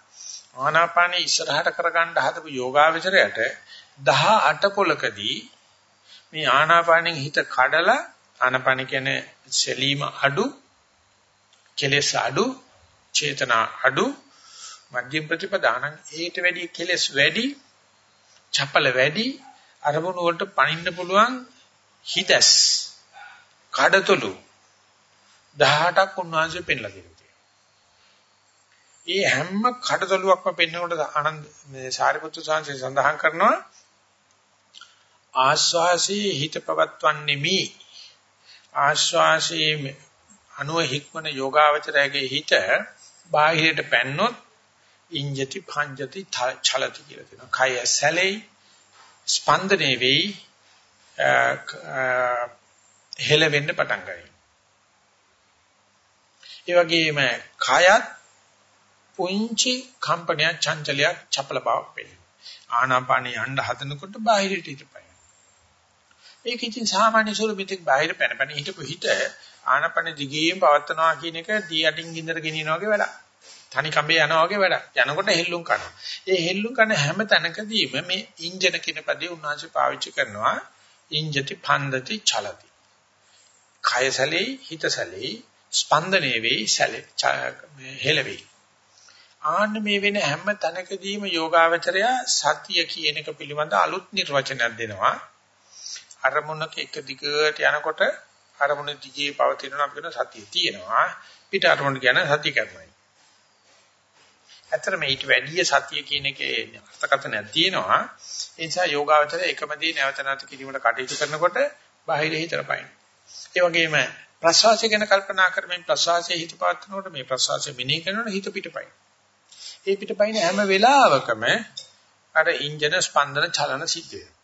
A: ආනාපානෙ ඉස්සරහට කරගන්න හදපු යෝගාවචරයට 18 පොලකදී මේ ආනාපානෙන් හිත කඩලා ආනාපාන කියන්නේ සෙලීම අඩු කෙලෙස් අඩු චේතනා අඩු මධ්‍යම ප්‍රතිපදානං ඒට වැඩි කෙලෙස් වැඩි චපල වැඩි අරමුණු වලට පනින්න පුළුවන් හිතස්. කඩතොළු. 18ක් උන්වහන්සේ පෙන්ලා දෙනවා ඒ හැම කඩතලුවක්ම පෙන්වනකොට ආනන්ද මේ සාරිපුත්‍ර සාංශය සඳහන් කරනවා ආස්වාසී හිත පවත්වන්නේමි ආස්වාසී අනුව හික්මන යෝගාවචරයේ හිත බාහිරට පැන්නොත් ඉංජති භංජති චලති කියලා තියෙනවා. කය සැලෙයි ස්පන්දනේ වෙයි හෙලවෙන්න පටන් ගන්නවා. ඒ වගේම කයත් පුංචි කම්පනයක් චංචලයක් චපල බවක් පෙනෙනවා. ආනාපානිය යන්න හදනකොට බාහිරට හිටපයි. ඒක ඉතින් සාමාන්‍ය ස්වරූපෙත් බාහිර පැන පැන හිටපු හිත ආනාපාන දිගින් පවත්නවා කියන එක දී යටින් ගින්දර ගෙනියනවා වගේ වැඩක්. තනි කඹේ යනවා වගේ වැඩක්. යනකොට හෙල්ලුම් කරනවා. ඒ හෙල්ලුම් කරන හැම තැනකදීම මේ ඉන්ජන කියන පදේ උන්වහන්සේ පාවිච්චි කරනවා. ඉන්ජති පන්දති චලති. කයසලේ හිතසලේ ස්පන්දනේ වෙයි සැලේ හෙලවෙයි. ආන්න මේ වෙන හැම තැනකදීම යෝගාවචරය සතිය කියන එක පිළිබඳ අලුත් නිර්වචනයක් දෙනවා. අරමුණක එක දිගට යනකොට අරමුණ දිගේ පවතිනවා කියන සතිය තියෙනවා. පිට අරමුණ කියන සතිය කරනවා. ඇත්තට මේ ඊට වැඩිය සතිය කියන එකේ අර්ථකථනයක් තියෙනවා. ඒ නිසා යෝගාවචරය එකම දේ නැවත නැවත කිරීමට කටයුතු කරනකොට බාහිර හිතර පයින්. ඒ වගේම ප්‍රසවාසය ගැන කල්පනා කරමින් ප්‍රසවාසයේ හිත පවත්නකොට මේ ප්‍රසවාසය මෙනෙහි කරනකොට හිත පිටපයින්. ඒ පිටපයින් හැම වෙලාවකම අර ඉන්ජන ස්පන්දන චලන සිද්ධ වෙනවා.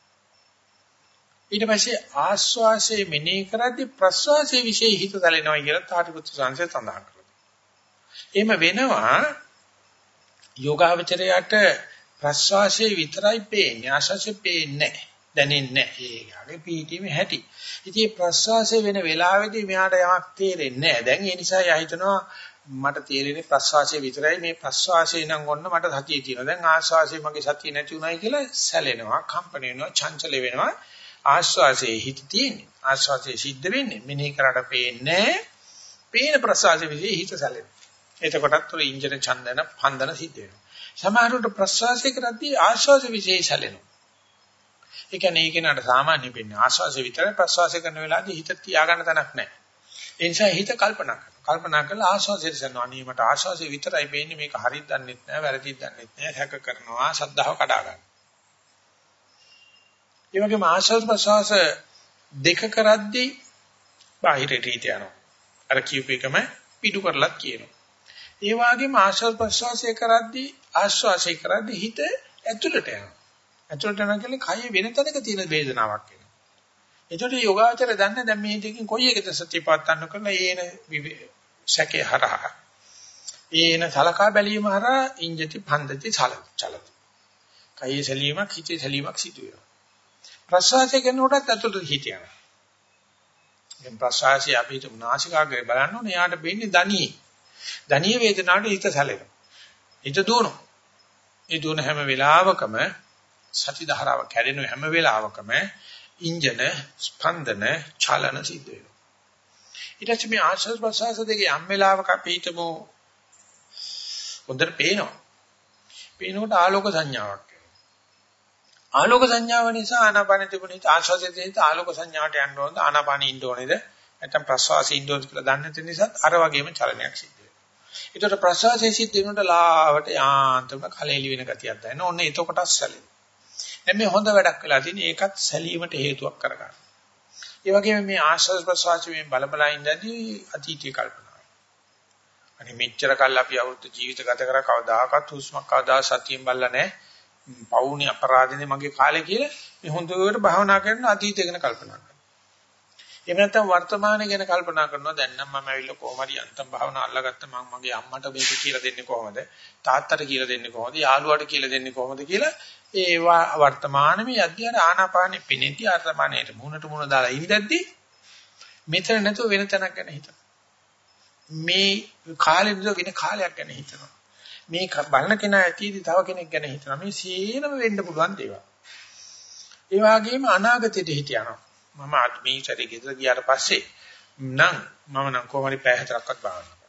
A: ඊට පස්සේ ආස්වාසයේ මෙනෙහි කරද්දී ප්‍රස්වාසයේ વિશે හිත තැලෙනවා කියලා තාටිපුත්‍ර සංසය සඳහන් කරනවා. එහෙම වෙනවා යෝගාවචරයට ප්‍රස්වාසයේ විතරයි පේන්නේ ආශාසයේ පේන්නේ නැහැ. දැනෙන්නේ නැහැ. ඒගාගේ පීඨීමේ හැටි. ඉතින් ප්‍රස්වාසයේ වෙන වෙලාවෙදී මෙයාට යමක් තේරෙන්නේ නැහැ. දැන් ඒ නිසා යා හිතනවා මට තේරෙන්නේ ප්‍රස්වාසය විතරයි මේ ප්‍රස්වාසය නම් ඔන්න මට සතිය තියෙනවා. දැන් ආස්වාසය මගේ සතිය නැති උනායි කියලා සැලෙනවා, කම්පන වෙනවා, චංචල වෙනවා. ආස්වාසයේ හිත තියෙන්නේ. ආස්වාසයේ සිද්ධ වෙන්නේ. මෙනෙහි කරාට පේන්නේ පේන ප්‍රස්වාසයේ විදිහේ හිත සැලෙනවා. එතකොටත් උර ඉන්ජන චන්දන පන්දන සිද්ධ වෙනවා. සමහරවිට ප්‍රස්වාසය කරද්දී ආස්වාස විශේෂ සැලෙනවා. ඒ කියන්නේ ඒක නට සාමාන්‍ය වෙන්නේ ආස්වාසය විතරයි ප්‍රස්වාසය කරන වෙලාවදී හිත තියාගන්න තැනක් නැහැ. ඒ නිසා හිත කල්පනා කරනවා. කල්පනා කරලා ආශ්වාසයට යනවා. අනේ මට ආශ්වාසය විතරයි වෙන්නේ මේක හරියට දන්නෙත් නෑ වැරදිත් දන්නෙත් නෑ හැක කරනවා සද්ධාව කඩා ගන්න. ඒ වගේම ආශ්වාස ප්‍රශ්වාස දෙක කරද්දී බාහිරට හිත යනවා. අර කියූප එකම පිටු කරලත් කියනවා. ඒ වගේම ආශ්වාස ප්‍රශ්වාසය කරද්දී ආශ්වාසය කරද්දී හිත ඇතුළට යනවා. ඇතුළට යනවා කියන්නේ කය වෙන තැනක තියෙන වේදනාවක් එනවා. එතකොට යෝගාචර දන්නේ දැන් මේ දෙකෙන් කොයි එකද සත්‍ය පාත්තන්න කරලා ඒන සැකේ හරහා ඒන සලකා බැලීම හරහා ඉංජති පන්දති චලති. කයේ සැලීමක් හිතේ සැලීමක් සිදු වෙනවා. ප්‍රසවාසය කරනකොටත් අතුලට හිත යනවා. දැන් ප්‍රසවාසය අපි හිතමු නාසිකාග්‍රේ බලන්න ඕනේ. යාට වෙන්නේ දණියේ. දණිය වේදනාවට හිත සැලෙනවා. හිත දුවනවා. ඒ දුවන හැම වෙලාවකම සති ධාරාව කැඩෙන හැම වෙලාවකම ඉන්ජන ස්පන්දන චලන සිද්ධ වෙනවා. ඊට පස්සේ මේ ආශ්වාස ප්‍රශ්වාස දෙකේ යම් වෙලාවක අපි හිතමු හොඳට පේනවා. පේනකොට ආලෝක සංඥාවක් ආලෝක සංඥාව නිසා ආනාපාන තිබුණේ ආශ්වාසයේ තියෙන ආලෝක සංඥාවට යන්න ඕනද ආනාපානෙ ඉන්න ඕනේද නැත්නම් ප්‍රශ්වාසයේ ඉන්න ඕනද කියලා දන්නේ නැති නිසා අර වගේම චලනයක් සිද්ධ වෙනවා. ඒතර ප්‍රශ්වාසයේ සිද්ධ වෙනකොට ලාවට යාන්තම කලෙලි වෙන ගතියක් දැනෙන. ඔන්න එතකොටත් සැලෙන. දැන් මේ හොඳ වැඩක් වෙලා තියෙන ඒකත් සැලීමට හේතුවක් කරගන්න. ඒ වගේම මේ ආශ්වාස ප්‍රශ්වාසයේ බලබලා ඉඳදී අතීතය කල්පනා අනේ මෙච්චර කල් අපි අවුරුදු ජීවිත ගත කර කවදාකවත් හුස්මක් කවදා සතියෙන් බල්ලා නැහැ. පවුනේ අපරාධනේ මගේ කාලේ කියලා මේ හොඳට භාවනා කරන අතීතය ගැන කල්පනා කරනවා. එහෙම නැත්නම් වර්තමානය ගැන කල්පනා කරනවා දැන් නම් මම ඇවිල්ලා කොහොම හරි අන්තම් භාවනා අල්ලගත්ත මම මගේ අම්මට මේක කියලා දෙන්නේ කොහොමද? තාත්තට කියලා දෙන්නේ කොහොමද? යාළුවාට කියලා දෙන්නේ කොහොමද කියලා ඒ වර්තමානයේ යද්දී අර ආනාපානෙ පිනෙති ආත්මානයට මුණට මුණ දාලා ඉඳද්දී මෙතන නැතුව වෙන තැනක් ගැන හිතනවා. මේ කාලෙ නේද වෙන කාලයක් ගැන හිතනවා. මේ බලන කෙනා ඇතිදී තව කෙනෙක් ගැන හිතනවා. මේ සීනම වෙන්න පුළුවන් දේවල්. ඒ වගේම අනාගතයට හිත යනවා. මම මේ ශරීරය ගෙදර ගියාට පස්සේ නම් මම නම් කොහොමද පැය හතරක්වත් භාවනා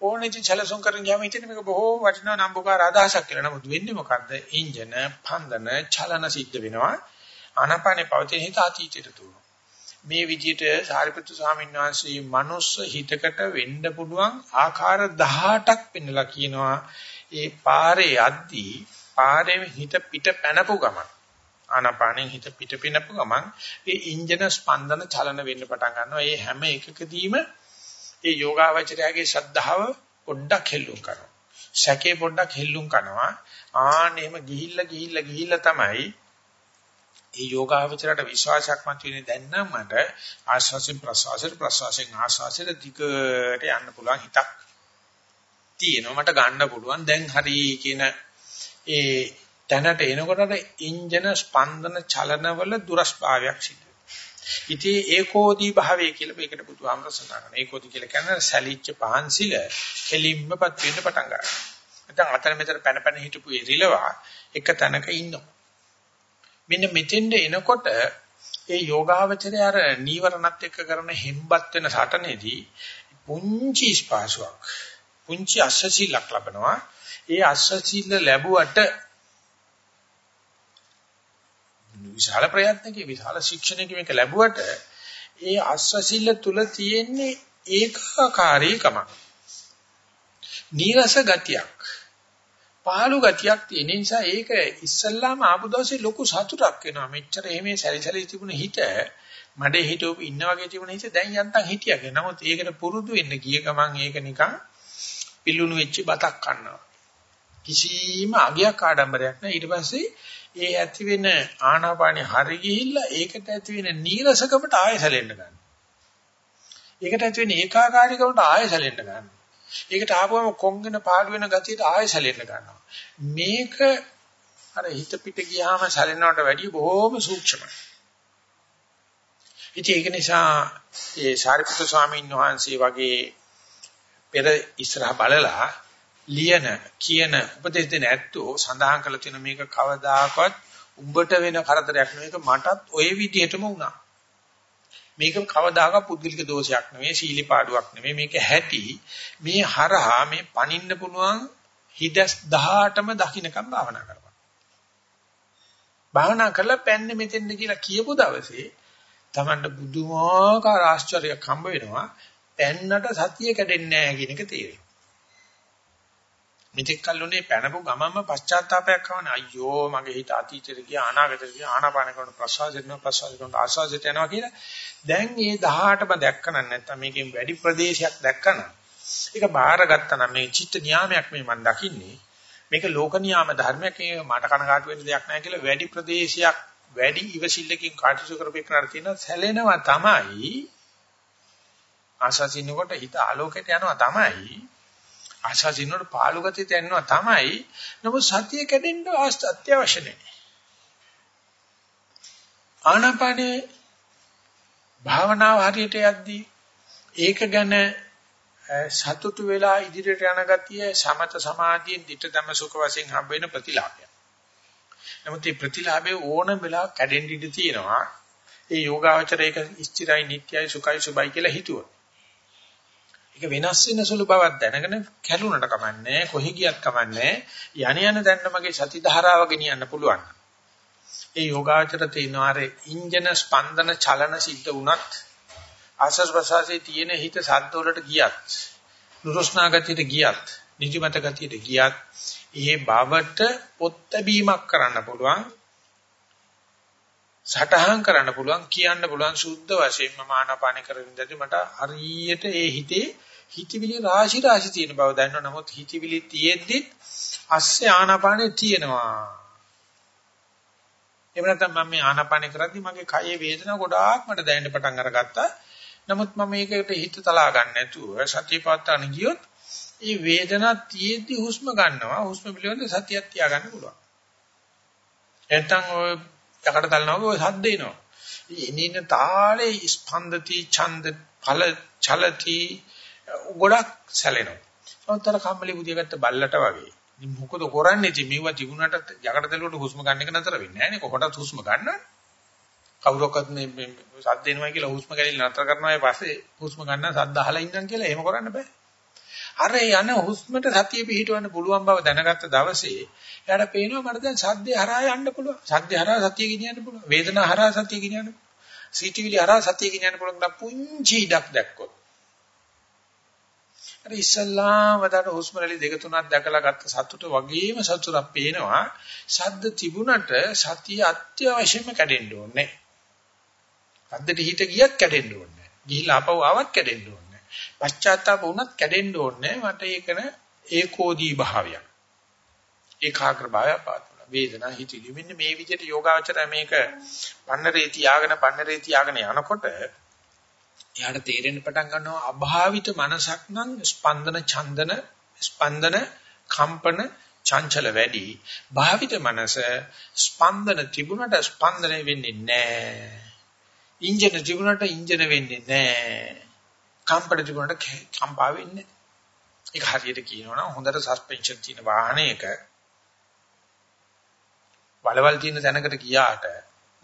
A: ඕනෙදි චලසොන් කරන ගියාම හිතෙන මේක බොහෝ වටිනා නම්බුකාර අදහසක් කියලා. නමුත් වෙන්නේ මොකද්ද? ඉන්ජන, පන්දන, චලන සිද්ධ වෙනවා. ආනාපානේ පවතින හිත අතීතයට තුනවා. මේ විදිහට සාරිපුත්තු ස්වාමීන් වහන්සේ මනුස්ස හිතකට වෙන්න පුළුවන් ආකාර 18ක් පෙන්නලා කියනවා. ඒ පාරේ යද්දී පාරේ හිත පිට පැනපු ගමන් ආනාපානෙන් හිත පිට පිනපු ගමන් ඒ ඉන්ජන ස්පන්දන චලන වෙන්න පටන් ගන්නවා. ඒ හැම එකකදීම ඒ යෝගාවචරයාගේ ශ්‍රද්ධාව පොඩ්ඩක් හෙල්ලුම් කරනවා. සැකේ පොඩ්ඩක් හෙල්ලුම් කරනවා. ආන්න එහෙම ගිහිල්ලා ගිහිල්ලා ගිහිල්ලා තමයි ඒ යෝගාවචරයට විශ්වාසයක් මත වෙන්නේ දැන් නම් මට ආශ්වාසයෙන් ප්‍රශ්වාසයට ප්‍රශ්වාසයෙන් ආශ්වාසයට දිගට යන්න පුළුවන් හිතක් තියෙනවා මට ගන්න පුළුවන් දැන් හරි කියන ඒ දැනට එනකොට ඉන්ජන ස්පන්දන චලනවල දුරස්භාවයක් සිද්ධ ඉතින් ඒකෝදී භාවය කියලා මේකට බුදුහාමර සඳහන් කරනවා. ඒකෝදී කියලා කියන්නේ සැලිච්ච පහන්සිල එලින්මපත් වෙන්න පටන් ගන්නවා. නැත්නම් අතර මෙතන පැන පැන හිටපු ඉරිලවා එක තැනක ඉන්නවා. මෙන්න මෙතෙන්ද එනකොට ඒ යෝගාවචරය අර නීවරණත් එක්ක කරන හෙම්බත් වෙන සටනේදී පුංචි ස්පාසුවක් පුංචි අස්සසීලක් ලබනවා. ඒ අස්සසීල ලැබුවට විශාල ප්‍රයත්නකේ විශාල ශික්ෂණයක මේක ලැබුවට ඒ අස්වැසිල්ල තුල තියෙන්නේ ඒකාකාරීකම. නීරස ගතියක්. පහළු ගතියක් තියෙන නිසා ඒක ඉස්සල්ලාම ආපු දවසේ ලොකු සතුටක් වෙනවා. මෙච්චර එහෙම සැරිසැරි තිබුණ හිත මඩේ හිටවපු ඉන්න වගේ තිබුණ හිත දැන් යන්තම් හිටියගේ. නමුත් ඒකට පුරුදු වෙන්න ගිය ගමන් ඒක නිකන් පිල්ලුණු වෙච්ච බතක් කන්නවා. කිසිම අගයක් ආඩම්බරයක් නැහැ. ඊට පස්සේ ඒ ඇති වෙන ආනාපානෙ හරි ගිහිල්ලා ඒකට ඇති වෙන නීරසකමට ආයසලෙන්න ගන්න. ඒකට ඇති වෙන ඒකාකාරීකමට ආයසලෙන්න ගන්න. ඒකට ආපුවම කොංගෙන පාඩු වෙන ගතියට ආයසලෙන්න ගන්නවා. මේක අර හිත පිට ගියාම සැලෙනවට වැඩිය බොහෝම සූක්ෂමයි. ඉතින් ඒක නිසා ඒ සාරිපුත්‍ර ස්වාමීන් වහන්සේ වගේ පෙර ඉස්සරහ බලලා ලියන කියන උපදෙස් දෙන ඇත්තෝ සඳහන් කළ තියෙන මේක කවදාකවත් උඹට වෙන කරදරයක් නෙවෙයි මටත් ওই විදිහටම වුණා. මේක කවදාකවත් පුද්ගලික දෝෂයක් නෙවෙයි සීලි පාඩුවක් නෙවෙයි මේක හැටි මේ හරහා මේ පනින්න පුළුවන් හිදස් 18ම දකින්නකම් භාවනා කරපන්. භාවනා කරලා පෑන්නේ මෙතෙන්ද කියලා කියපු දවසේ Tamanට බුදුමාකාර ආශ්චර්යයක් හම්බ වෙනවා. පෑන්නට සතිය කැඩෙන්නේ නැහැ කියන එක තේරෙනවා. මෙතෙක් කල්ුනේ පැනපු ගමම පශ්චාත්තාවයක් ආවනේ අයියෝ මගේ හිත අතීතයට ගියා අනාගතයට ගියා ආනාපාන කරන ප්‍රසවාසයට යනවා ප්‍රසවාසයට කරන ආස්වාසයට යනවා කියලා. දැන් මේ 18ම දැක්කනම් නැත්තම් මේකෙන් වැඩි ප්‍රදේශයක් දැක්කනම් ඒක බාරගත්තා නම් මේ චිත්ත නියාමයක් මේ මම දකින්නේ. මේක ලෝක නියාම ධර්මයක්. මට කනගාටු වෙන්න දෙයක් නැහැ කියලා වැඩි ප්‍රදේශයක් වැඩි ඉවසිල්ලකින් කාටසු කරපේකනට තියෙන සැලෙනවා තමයි. ආශාසිනකොට හිත ආලෝකයට යනවා තමයි. ආශාසිනෝට පාළු ගතිය තැන්නවා තමයි. නමුත් සතිය කැඩෙන්න අත්‍යවශ්‍ය නැහැ. ආනාපානේ භාවනාව හරියට යද්දී ඒක ගැන සතුටු වෙලා ඉදිරියට යන ගතිය සමත සමාධියෙන් ditthදම සුඛ වශයෙන් හම්බ වෙන ප්‍රතිලාභය. නමුත් මේ ප්‍රතිලාභය ඕනම වෙලාවක කැඩෙන්න ඉඩ තියෙනවා. ඒ යෝගාවචරයක ස්ථිරයි නිට්ටයයි සුඛයි සුබයි කියලා හිතුවොත්. ඒක වෙනස් වෙන සුළු බවක් දැනගෙන කැළුණට කමන්නේ කොහි ගියත් කමන්නේ යණ යන දැන්න මගේ සති ධාරාව ගෙනියන්න පුළුවන්. ඒ යෝගාචර තියෙනවා අර ඉන්ජන ස්පන්දන චලන සිද්ධ වුණත් ආසස් ප්‍රසාසයේ තියෙන හිත සද්ද වලට ගියත් නුරුස්නා ගතියට ගියත් නිදිමත ගතියට ගියත් ඒ බවට පොත් බැීමක් කරන්න පුළුවන් සටහන් කරන්න පුළුවන් කියන්න පුළුවන් සුද්ධ වශයෙන් මම ආනාපාන කරගෙන ඉඳි මට හරියට ඒ හිතේ හිතවිලි රාශි රාශි තියෙන බව දන්නවා නමුත් හිතවිලි තියෙද්දි අස්සේ ආනාපානේ තියෙනවා. එහෙම නැත්නම් මම මේ ආනාපාන කරද්දි මගේ කයේ වේදනාව ගොඩාක් මට දැනෙන්න පටන් අරගත්තා. නමුත් මම මේකට හිත තලා ගන්න නැතුව සතිය පවත්වාන ගියොත් ඒ වේදනාව තියෙද්දි හුස්ම ගන්නවා. හුස්ම පිළිබඳ සතියක් තියාගන්න පුළුවන්. නැත්නම් ඔය යකට තලනවා ඔය සද්ද එනවා. එනින තාලේ ස්පන්දති ඡන්ද ඵල චලති ගොඩක් සැලෙනවා ඔතන කම්මලි බුදියගත්ත බල්ලට වගේ ඉතින් මොකද කරන්නේ ඉතින් මේවා තිබුණාට යකට තලුවට හුස්ම ගන්න එක නතර වෙන්නේ නැහැ නේ කොහොටත් හුස්ම ගන්නවනේ කවුරක්වත් මේ සද්ද එනවා කියලා හුස්ම ගැනීම නතර කරනවා ඊ පස්සේ හුස්ම ගන්න සද්ද අහලා ඉන්නම් කියලා එහෙම කරන්න බෑ. අර යන හුස්මට සතිය පිහිටවන්න පුළුවන් බව දැනගත්ත දවසේ එයාට පේනවා මට දැන් සද්දේ හරහා යන්න පුළුවන්. සද්දේ හරහා සතිය ගෙනියන්න පුළුවන්. වේදනාව හරහා සතිය ගෙනියන්න පුළුවන්. සීටිවිලි හරහා සතිය ගෙනියන්න පුළුවන් නම් පුංචි ඉඩක් දැක්කොත්. අර ඉස්සල්ලාම වදට හුස්ම රැලි දෙක තුනක් දැකලා ගත්ත සතුට වගේම සතුටක් පේනවා. සද්ද තිබුණට සතිය අත්‍යවශ්‍යම කැඩෙන්න ඕනේ. සද්දට හිත ගියත් කැඩෙන්න ඕනේ. ගිහිලා ආපහු ආවත් කැඩෙන්න ඕනේ. පශ්චාත්තාප වුණත් කැඩෙන්න ඕනේ. මට ඒකන ඒකෝදී භාවයක්. ඒකාග්‍ර භාවය පාතුන. වේදනා හිතිලි මෙන්න මේ විදිහට යෝගාචරය මේක පන්නරේ තියාගෙන පන්නරේ තියාගෙන යනකොට එයාට තේරෙන්න පටන් ගන්නවා අභාවිත මනසක් නම් ස්පන්දන ඡන්දන ස්පන්දන කම්පන චංචල වැඩි භාවිත මනස ස්පන්දන තිබුණට ස්පන්දනය වෙන්නේ නැහැ ඉන්ජින තිබුණාට ඉන්ජින වෙන්නේ නැහැ. කම්පන තිබුණාට කම්පා වෙන්නේ නැහැ. ඒක හරියට කියනවනම් හොඳට සස්පෙන්ෂන් තියෙන වාහනයක වලවල් තියෙන තැනකට ගියාට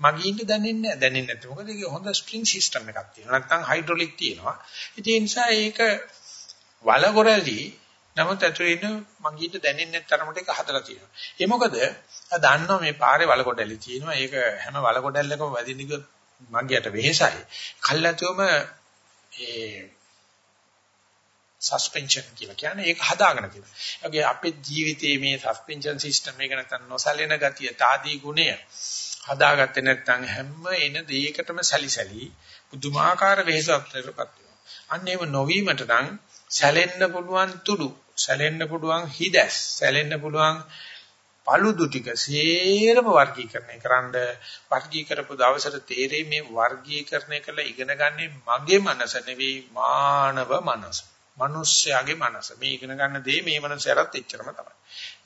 A: මගින්න දැනෙන්නේ නැහැ. දැනෙන්නේ නැත්නම් මොකද ඒක හොඳ ස්ප්‍රින්ග් සිස්ටම් එකක් තියෙනවා. නැත්නම් හයිඩ්‍රොලික් තියෙනවා. ඉතින් ඒ නිසා ඒක වලගොරලි නමුත් ඇතුලේ ඉන්න මගින්න දැනෙන්නේ තරමට ඒක හදලා තියෙනවා. ඒ මොකද ආ දන්නවා මේ පාරේ වලගොඩලි තියෙනවා. ඒක හැම වලගොඩල්ලකම වැදින්න ගියොත් මගියට වෙහෙසයි. කල්ලාතුම ඒ සස්පෙන්ෂන් කියලා කියන්නේ ඒක හදාගෙන තියෙනවා. ඒගොල්ලෝ අපේ ජීවිතයේ මේ සස්පෙන්ෂන් සිස්ටම් එක නැත්නම් නොසැලෙන ගතිය, తాදී ගුණය හදාගත්තේ නැත්නම් හැම එන දෙයකටම සැලිසැලි පුදුමාකාර වෙහෙසක්තරපත් වෙනවා. අන්න ඒව නොවීමට නම් සැලෙන්න පුළුවන් තුඩු, සැලෙන්න පුළුවන් හිදැස්, සැලෙන්න පුළුවන් paludu ටික සේරම වර්ගීකරණය කරන්න වර්ගීකරපු දවසට තේරෙයි මේ වර්ගීකරණය කළා ඉගෙන ගන්නේ මගේ මනස නෙවෙයි මානව මනස. මිනිස්යාගේ මනස. මේ ඉගෙන ගන්න දේ මේ මනසයරත් එච්චරම තමයි.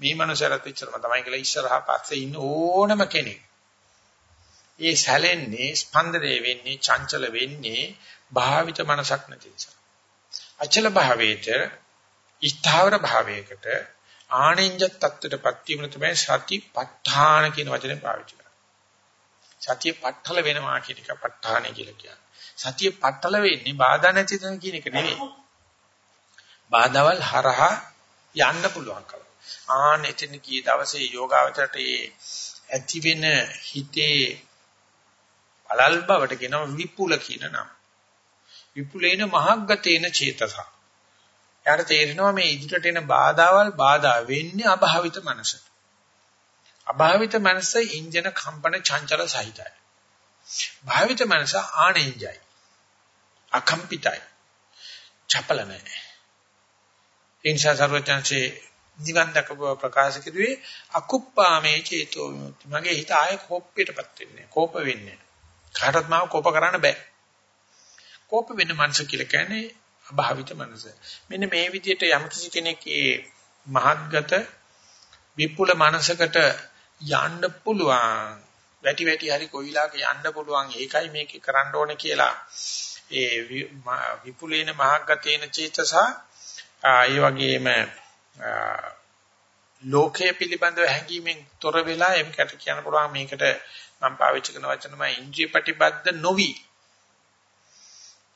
A: මේ මනසයරත් එච්චරම තමයි කියලා ඉස්සරහා පස්සේ ඉන්න ඕනම කෙනෙක්. ඒ සැලෙන්නේ ස්පන්දනය වෙන්නේ චංචල වෙන්නේ භාවිත මනසක් නැති නිසා. අචල භාවයේට ස්ථාවර භාවයකට ආනෙන්ජ තත්ත්වයටපත් වීම තමයි සතිපට්ඨාන කියන වචනේ පාවිච්චි කරන්නේ. සතිය පට්ඨල වෙනවා කියන එක ප ဋ ාණේ කියලා කියන්නේ. සතිය පට්ඨල වෙන්නේ බාධා නැති තැන කියන එක නෙවෙයි. බාධාවල් හරහා යන්න පුළුවන් කම. ආන එතන කී දවසේ යෝගාවචරයට ඒ ඇති වෙන හිතේ පළල් බවට කියනවා විපුල කියන නම. විපුලේන මහග්ගතේන චේතසක්. එයාට තේරෙනවා මේ ඉදිරියට එන බාධාවල් බාධා වෙන්නේ අභාවිත මනස. අභාවිත මනස ඉන්ජන කම්පන චංචල සහිතයි. භාවිත මනස ආනෙන්ජයි. අකම්පිතයි. චපල නැහැ. ඒ නිසා සර්වඥාන්සේ නිවන් දකව ප්‍රකාශ කරුවේ අකුප්පාමේ චේතෝ විමුක්ති. මගේ හිත ආයේ කෝපයටපත් වෙන්නේ. කෝප වෙන්නේ. කාටවත් මාව කෝප කරන්න බෑ. කෝප වෙන මනස කියලා කියන්නේ අභාවිත මනස. මෙන්න මේ විදිහට යම් කිසි කෙනෙක් ඒ මහත්ගත විපුල මනසකට යන්න පුළුවන්. වැටි වැටි හරි කොයිලාක යන්න පුළුවන් ඒකයි මේක කරන්න ඕනේ කියලා ඒ විපුලේන මහග්ගතේන චේතස ඒ වගේම ලෝකයේ පිළිබඳව හැඟීමෙන් තොර වෙලා එම්කට කියන්න පුළුවන් මේකට මම පාවිච්චි කරන වචන තමයි ඉන්ද්‍රිය ප්‍රතිබද්ධ නොවි.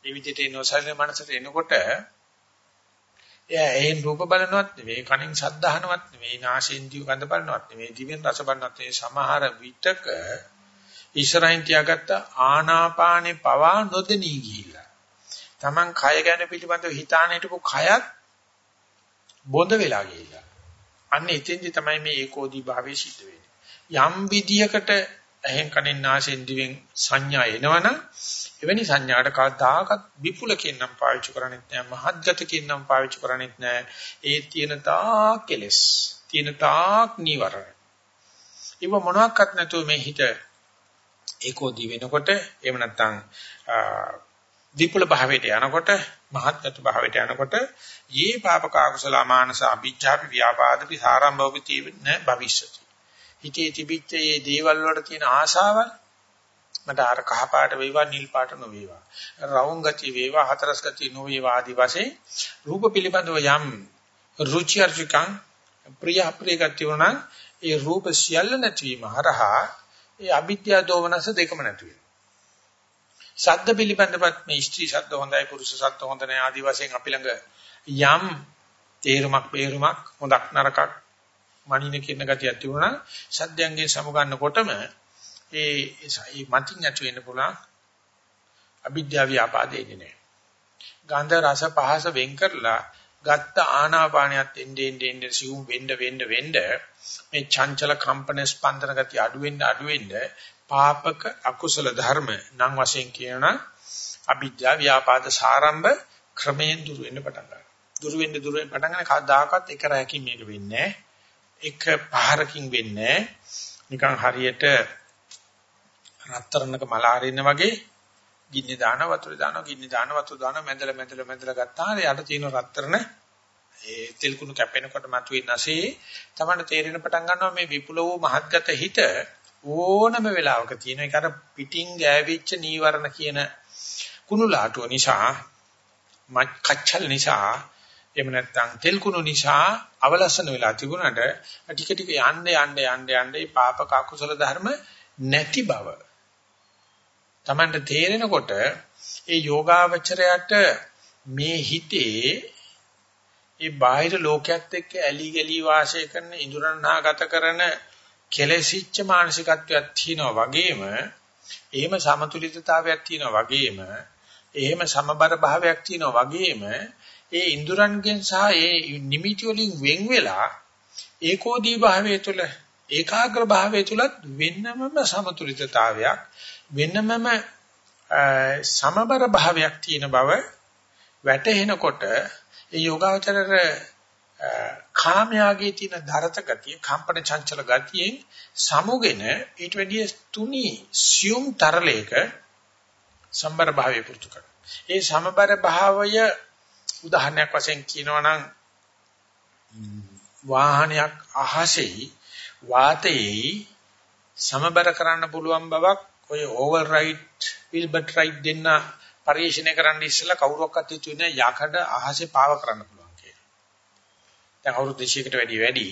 A: මේ විදිහට නොසලින මනසට එනකොට එයා එහෙන් රූප බලනවත් නෙවෙයි කනින් ශබ්ද අහනවත් නෙවෙයි නාසයෙන් දිව ගඳ බලනවත් නෙවෙයි දිවෙන් රස බලනවත් නෙවෙයි සමහර විතක ඉස්සරහින් තියාගත්ත ආනාපානේ පවා නොදෙනී ගිහිල්ලා. Taman කය ගැන පිළිබඳව හිතාන හිටපු කයත් බොඳ වෙලා ගිහිල්ලා. අන්න එතෙන්දි තමයි මේ ඒකෝදී භාවයේ සිද්ධ වෙන්නේ. යම් විදියකට ඇහෙන් කනෙන් නාසයෙන් දිවෙන් සංඥා එනවනම් එවැනි සංඥාට කවදාකවත් විපුල කියනම් පාවිච්චි කරන්නේත් නෑ මහත්ගත කියනම් පාවිච්චි කරන්නේත් නෑ. ඒ තියෙන තාක් කෙලස් තියෙන තාක් නීවරණ. ඉව මොනවාක්වත් නැතුව මේ හිත ඒකෝදී වෙනකොට එහෙම නැත්නම් විපුල භාවයට යනකොට මහත්ගත භාවයට යනකොට යේ පාපක අකුසල මානස අභිජ්ජාපි ව්‍යාපාදපි සාරම්භවපති න භවිෂ්‍යති. හිතේ තිබිච්ච මේ දේවල් වලට තියෙන ආශාවල් මට අර කහ පාට වේවා නිල් පාට නොවේවා රවුම් ගති වේවා හතරස් ගති නොවේවා ආදි වශයෙන් රූප පිළිබඳව යම් රුචි අරුචිකං ප්‍රිය අප්‍රිය ගති වුණා ඒ රූප සියල්ල නැතිවීම හරහා ඒ අවිද්‍යාව දෝමනස දෙකම නැති වෙනවා. ශබ්ද පිළිබඳවත් මේ ස්ත්‍රී ශබ්ද හොඳයි පුරුෂ ශබ්ද හොඳ නැහැ ආදි වශයෙන් අපි ළඟ යම් තේරුමක් බේරුමක් හොඳක් නරකක් මනින කියන ගතියක් තිබුණා සද්දයන්ගෙන් සමුගන්නකොටම ඒ ඒ මතින් ඇති වෙන්න පුළුවන් අවිද්‍යාව ව්‍යාපාදේන්නේ නැහැ. ගන්ධ රස පහස වෙන් කරලා ගත්ත ආනාපානියත් එන්නේ එන්නේ සිවුම් වෙන්න වෙන්න වෙන්න මේ චංචල කම්පන ස්පන්දන ගතිය අඩු වෙන්න අඩු වෙන්න පාපක අකුසල ධර්ම නම් වශයෙන් කියනවා අවිද්‍යාව ව්‍යාපාද සාරම්භ ක්‍රමයෙන් දුර වෙන්න පටන් ගන්නවා. දුර වෙන්න දුර වෙන්න පටන් ගන්න කවදාකවත් එක රැකින් මේක වෙන්නේ නැහැ. එක පහරකින් වෙන්නේ නිකන් හරියට රත්තරන්ක මල අරින්න වගේ ගින්න දාන වතුර දාන ගින්න දාන වතුර දාන මැදල මැදල මැදල ගත්තාම යට තියෙන රත්තරන ඒ තෙල් කුණු කැපෙනකොට මතුවෙන නැසේ තමයි තේරෙන පටන් ගන්නවා මේ විපුල වූ මහත්ගත හිත ඕනම වෙලාවක තියෙන එක. අර පිටින් ගෑවිච්ච නීවරණ කියන කුණු ලාටුව නිසා මත් කච්චල් නිසා එහෙම නැත්නම් තෙල් කුණු නිසා අවලස්සන වෙලා තිබුණාට ටික ටික යන්න යන්න යන්න යන්න මේ පාපක අකුසල ධර්ම නැති බව Tamanට තේරෙනකොට ඒ යෝගාවචරයට මේ හිතේ ඒ බාහිර ලෝකයක් එක්ක ඇලි ගලි වාසය කරන ඉඳුරන්හා ගත කරන කෙලෙසිච්ච මානසිකත්වයක් තියෙනවා වගේම එහෙම සමතුලිතතාවයක් තියෙනවා වගේම එහෙම සමබර භාවයක් තියෙනවා වගේම ඒ ඉන්ද්‍රයන්ගෙන් සහ ඒ නිමිති වලින් වෙන් වෙලා ඒකෝදී භාවයේ තුල ඒකාග්‍ර භාවයේ තුලත් වෙන්නමම සමතුලිතතාවයක් වෙන්නමම සමබර භාවයක් තියෙන බව වැටහෙනකොට ඒ යෝගාචරර කාමයාගේ තියෙන දරත ගතිය කම්පන චංචල ගතියෙන් සමුගෙන ඊට වැඩිය තුනි සියුම් තරලයක සම්බර භාවයේ පුරුදු කරනවා. ඒ සමබර භාවය උදාහරණයක් වශයෙන් කියනවා නම් වාහනයක් අහසෙයි වාතයේ සමබර කරන්න පුළුවන් බවක් ඔය ඕවර් රයිඩ් විල්බට් රයිඩ් දෙන්න පරිශීලනය කරන්න ඉස්සෙල්ලා කවුරක්වත් හිතුවේ නෑ යකඩ අහසේ පාව කරන්න පුළුවන් කියලා. දැන් අවුරුදු 200කට වැඩි වැඩි.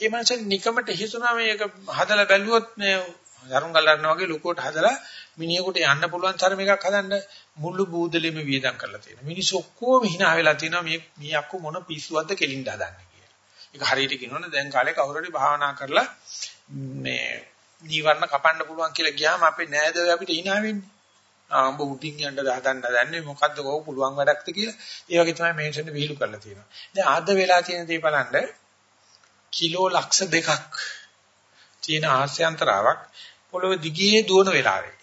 A: ඒ මාසෙ නිකමට හිතුණා මේක හදලා බැලුවොත් මේ දරුන් ගල්ලනවා වගේ ලොකුවට හදලා මිනිහෙකුට යන්න පුළුවන් තරම එකක් හදන්න මුළු බූදලෙම වියදම් කරලා තියෙනවා. මිනිස්සු ඔක්කොම hina වෙලා තියෙනවා මේ මේ අක්කු මොන පිස්සුවක්ද කෙලින්න හදන්නේ කියලා. ඒක හරියට කියනවනේ දැන් කාලේ කවුරු හරි භාවනා කරලා මේ නීවරණ කපන්න පුළුවන් කියලා ගියාම අපේ නෑදෑය අපිට hina වෙන්නේ. ආ උඹ උඩින් යන්න හදන්න හදන්නේ මොකද්ද කෝ පුළුවන් වැඩක්ද කියලා. ඒ වගේ තමයි මේසෙන් විහිළු කරලා තියෙනවා. දැන් අද වෙලා තියෙන දේ බලන්න කිලෝ ලක්ෂ දෙකක් තියෙන ආස්‍යන්තරාවක් පොළොව දිගේ දුවන වෙලාවේ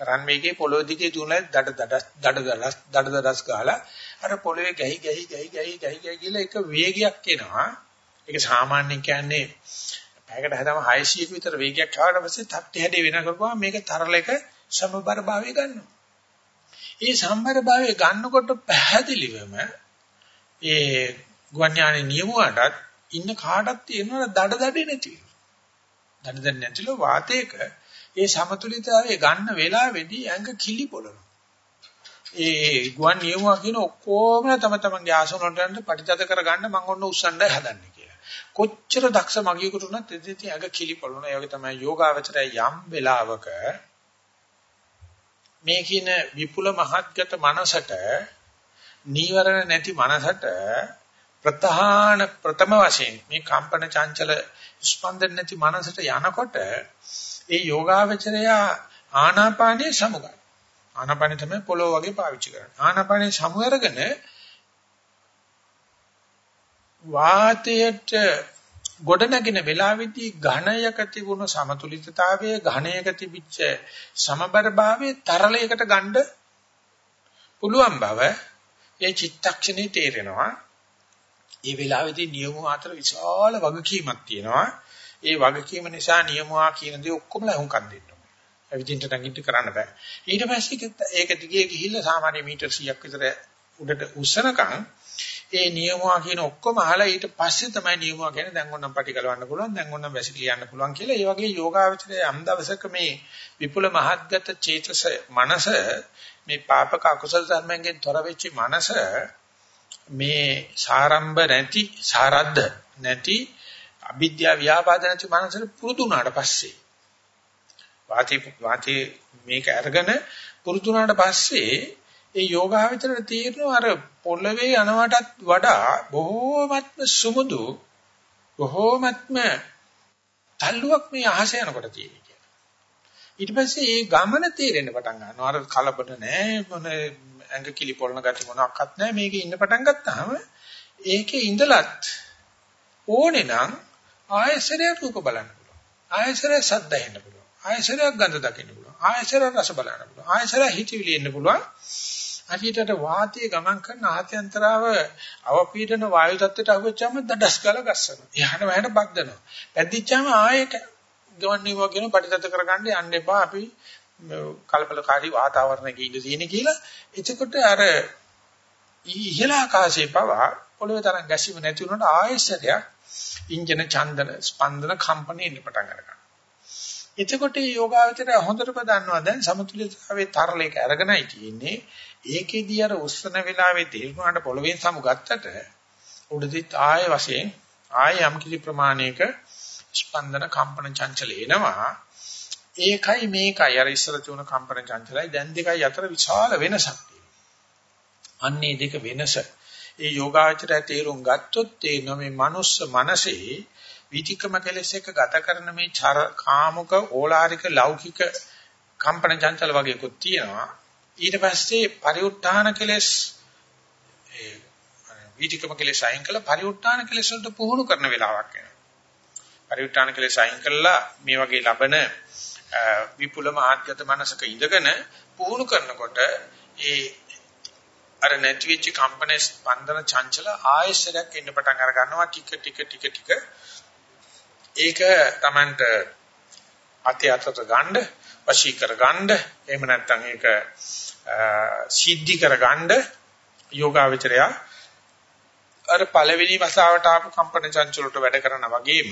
A: රන් මේකේ පොළොව දිගේ දුවන දඩ දඩස් දඩ දඩස් දඩ දඩස් ගාලා අර පොළොවේ ගැහි ගැහි ගැහි ගැහි ගැහි ගැහි කියලා එක වේගයක් එනවා ඒක සාමාන්‍යයෙන් කියන්නේ පැයකට හදම 600ක විතර වේගයක් ආවට පස්සේ තට්ටි හැඩේ වෙන කරපුවා මේක තරලයක සමබර භාවය ගන්නවා. ඒ සම්බර භාවය ගන්නකොට පැහැදිලිවම ඒ ගුවන්යානේ නියමුවටත් ඉන්න කාටත් තියෙනවා දඩ දඩේ නැති වෙනවා. දඩ දඩ නැතිල වාතයක ඒ සමතුලිතතාවය ගන්න වෙලාවේදී ඇඟ කිලි පොළනවා. ඒ ගුවන් නියමුවා කියන ඔක්කොම තම තමන්ගේ ආසන වලට පරිත්‍යාග කරගන්න මම ඔන්න උස්සන්නයි හදන්නේ කියලා. කොච්චර දක්ෂ මගියෙකුට උනත් එදිටි ඇඟ කිලි පොළනවා. ඒ වගේ තමයි යෝගාවචරය යම් වෙලාවක මේ කියන විපුල මහත්ගත මනසට නීවරණ නැති මනසට ප්‍රධාන ප්‍රථම වශයෙන් මේ කම්පන චංචල ස්පන්දන නැති මනසට යනකොට ඒ යෝගාවචරය ආනාපානයේ සමුගයි. ආනාපානෙ තමයි පොළොව වගේ පාවිච්චි කරන්නේ. ආනාපානෙ සමු අරගෙන වාතයට ගොඩ නැගින වෙලාවෙදී ඝණයක තිබුණු සමතුලිතතාවයේ ඝණයක තිබිච්ච සමබර භාවයේ තරලයකට ගන්න පුළුවන් බව ඒ චිත්තක්ෂණේ තේරෙනවා. ඒ වෙලාවේදී නියම අතර විශාල වගකීමක් තියෙනවා. ඒ වගකීම නිසා නියමවා කියන දේ ඔක්කොම ලහුම්කම් දෙන්න ඕනේ. ඇවිදින්න නැගිට කරන්න බෑ. ඊට පස්සේ ඒක දිගේ ගිහිල්ලා සාමාන්‍ය මීටර් 100ක් විතර උඩට උස්සනකම් ඒ නියමවා කියන ඔක්කොම අහලා ඊට පස්සේ තමයි නියමවා කියන්නේ දැන් ඕනම් පටි ගලවන්න පුළුවන් දැන් ඕනම් වැසිකිලි යන්න පුළුවන් කියලා. ඒ වගේ යෝගාවචරය යම් දවසක මේ විපුල මහත්ගත චේතස මනස මේ පාපක අකුසල ධර්මයෙන් තොර වෙච්ච මනස මේ සාරම්භ නැති සාරද්ද නැති අවිද්‍යාව ව්‍යාපාද නැති මනසට පුරුදු වුණාට පස්සේ වාති වාති මේක අරගෙන පුරුදු වුණාට පස්සේ ඒ යෝගාවචරයට තීරණ අර පොළවේ යනවටත් වඩා බොහෝමත්ම සුමුදු බොහෝමත්ම තල්ලුවක් මේ අහස යනකොට තියෙන කියලා. ඊට පස්සේ ඒ ගමන තේරෙන්න පටන් ගන්නවා. අර කලබල නෑ මොන ඇඟ කිලි පොළන ගති මොනක්වත් නෑ මේකේ ඉන්න පටන් ගත්තාම ඒකේ ඉඳලත් ඕනේ නම් ආයසරය රූප බලන්න පුළුවන්. ආයසරය සද්ද ඇහෙන්න පුළුවන්. ආයසරය ගඳ දකින්න පුළුවන්. ආයසරය රස බලන්න පුළුවන්. ආයසරය හිතවිලි එන්න පුළුවන්. හරියට වාතයේ ගමන් කරන ආත්‍යන්තරාව අවපීඩන වායු තත්ත්වයට අහුවෙච්චාම දඩස් ගාලා ගස්සනවා. එහාට වැහට බද්දනවා. පැද්දිච්චාම ආයෙක ගවන්නේ වගේ පරිතත් කරගන්න යන්න එපා. අපි කලබලකාරී වාතාවරණයක ඉඳ තියෙන කියලා. එතකොට අර ඉහළ ආකාශයේ පවා පොළවේ තරම් ගැසීම නැති වුණාට ආයෙසරයක් ඉන්ජන චන්දන ස්පන්දන කම්පණය එන්න පටන් ගන්නවා. එතකොට මේ යෝගාවචරය හොඳටම දන්නවා දැන් සමතුලිතතාවයේ තරලයක අරගෙනයි තියෙන්නේ. ඒකෙදී අර උස්සන වෙලාවේ තේරුණාට පොළවෙන් සමු ගත්තට උඩදිත් ආය වශයෙන් ආය යම් කිසි ප්‍රමාණයක ස්පන්දන කම්පන චංචල එනවා. ඒකයි මේකයි. අර ඉස්සර තිබුණ කම්පන චංචලයි. දැන් දෙකයි අතර විශාල වෙනසක් අන්නේ දෙක වෙනස. ඒ යෝගාචරය තේරුම් ගත්තොත් තේනවා මේ මනුස්ස මනසේ විචිකම කෙලෙස් එක ගත කරන මේ චර කාමක ඕලාරික ලෞකික කම්පන චංචල වගේකුත් තියෙනවා. ඊට පස්සේ පරිඋත්ථාන කෙලෙස් විචිකම කෙලෙස් අයින් කළා. පරිඋත්ථාන කෙලෙස් වලට පුහුණු කරන වෙලාවක් එනවා. පරිඋත්ථාන කෙලෙස් අයින් කළා. මේ වගේ ලබන විපුලම ආත්‍යත මනසක ඉඳගෙන පුහුණු කරනකොට ඒ අර නැති වෙච්ච කම්පන ස්පන්දන චංචල ආයශරයක් එන්න පටන් අර ගන්නවා. ටික ටික ටික ටික. ඒක Tamanට අතේ අතට ගන්න වශී කර ගන්න. එහෙම නැත්නම් ඒක සිද්ධි කර ගන්න යෝගාවචරය අර පළවෙනි වතාවට ආපු කම්පන චංචල වලට වැඩ කරනා වගේම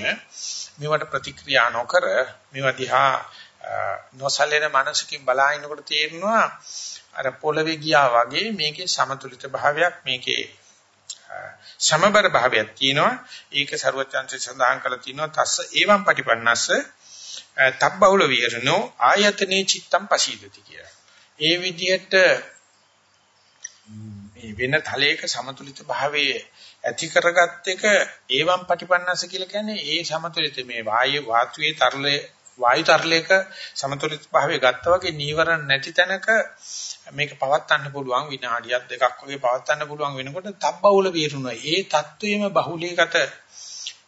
A: මේවට ප්‍රතික්‍රියා නොකර මේවා දිහා නොසලෙන මනසකින් බලාගෙනකොට තේරෙනවා අර පොළවේ ගියා වගේ මේකේ සමතුලිත භාවයක් මේකේ සමබර භාවයක් තියෙනවා. ඒක ਸਰවඥාන්සේ සඳහන් කරලා තිනවා තස්ස ඒවම් පටිපන්නස්ස තබ්බහුල විහෙරණෝ ආයතනේ චිත්තම් පසීදති කියලා. ඒ විදිහට මේ වෙන තලයක සමතුලිත භාවයේ ඇති කරගත් එක ඒවම් පටිපන්නස්ස කියලා කියන්නේ ඒ සමතුලිත මේ වායු වාතුවේ තරලයේ වායු තරලයක සමතුලිත භාවය ගත්තා වගේ නීවරණ නැති තැනක මේක පවත්වන්න පුළුවන් විනාඩියක් දෙකක් වගේ පවත්වන්න පුළුවන් වෙනකොට තබ්බවුල වීරුණා. ඒ தত্ত্বයේම බහුලීගත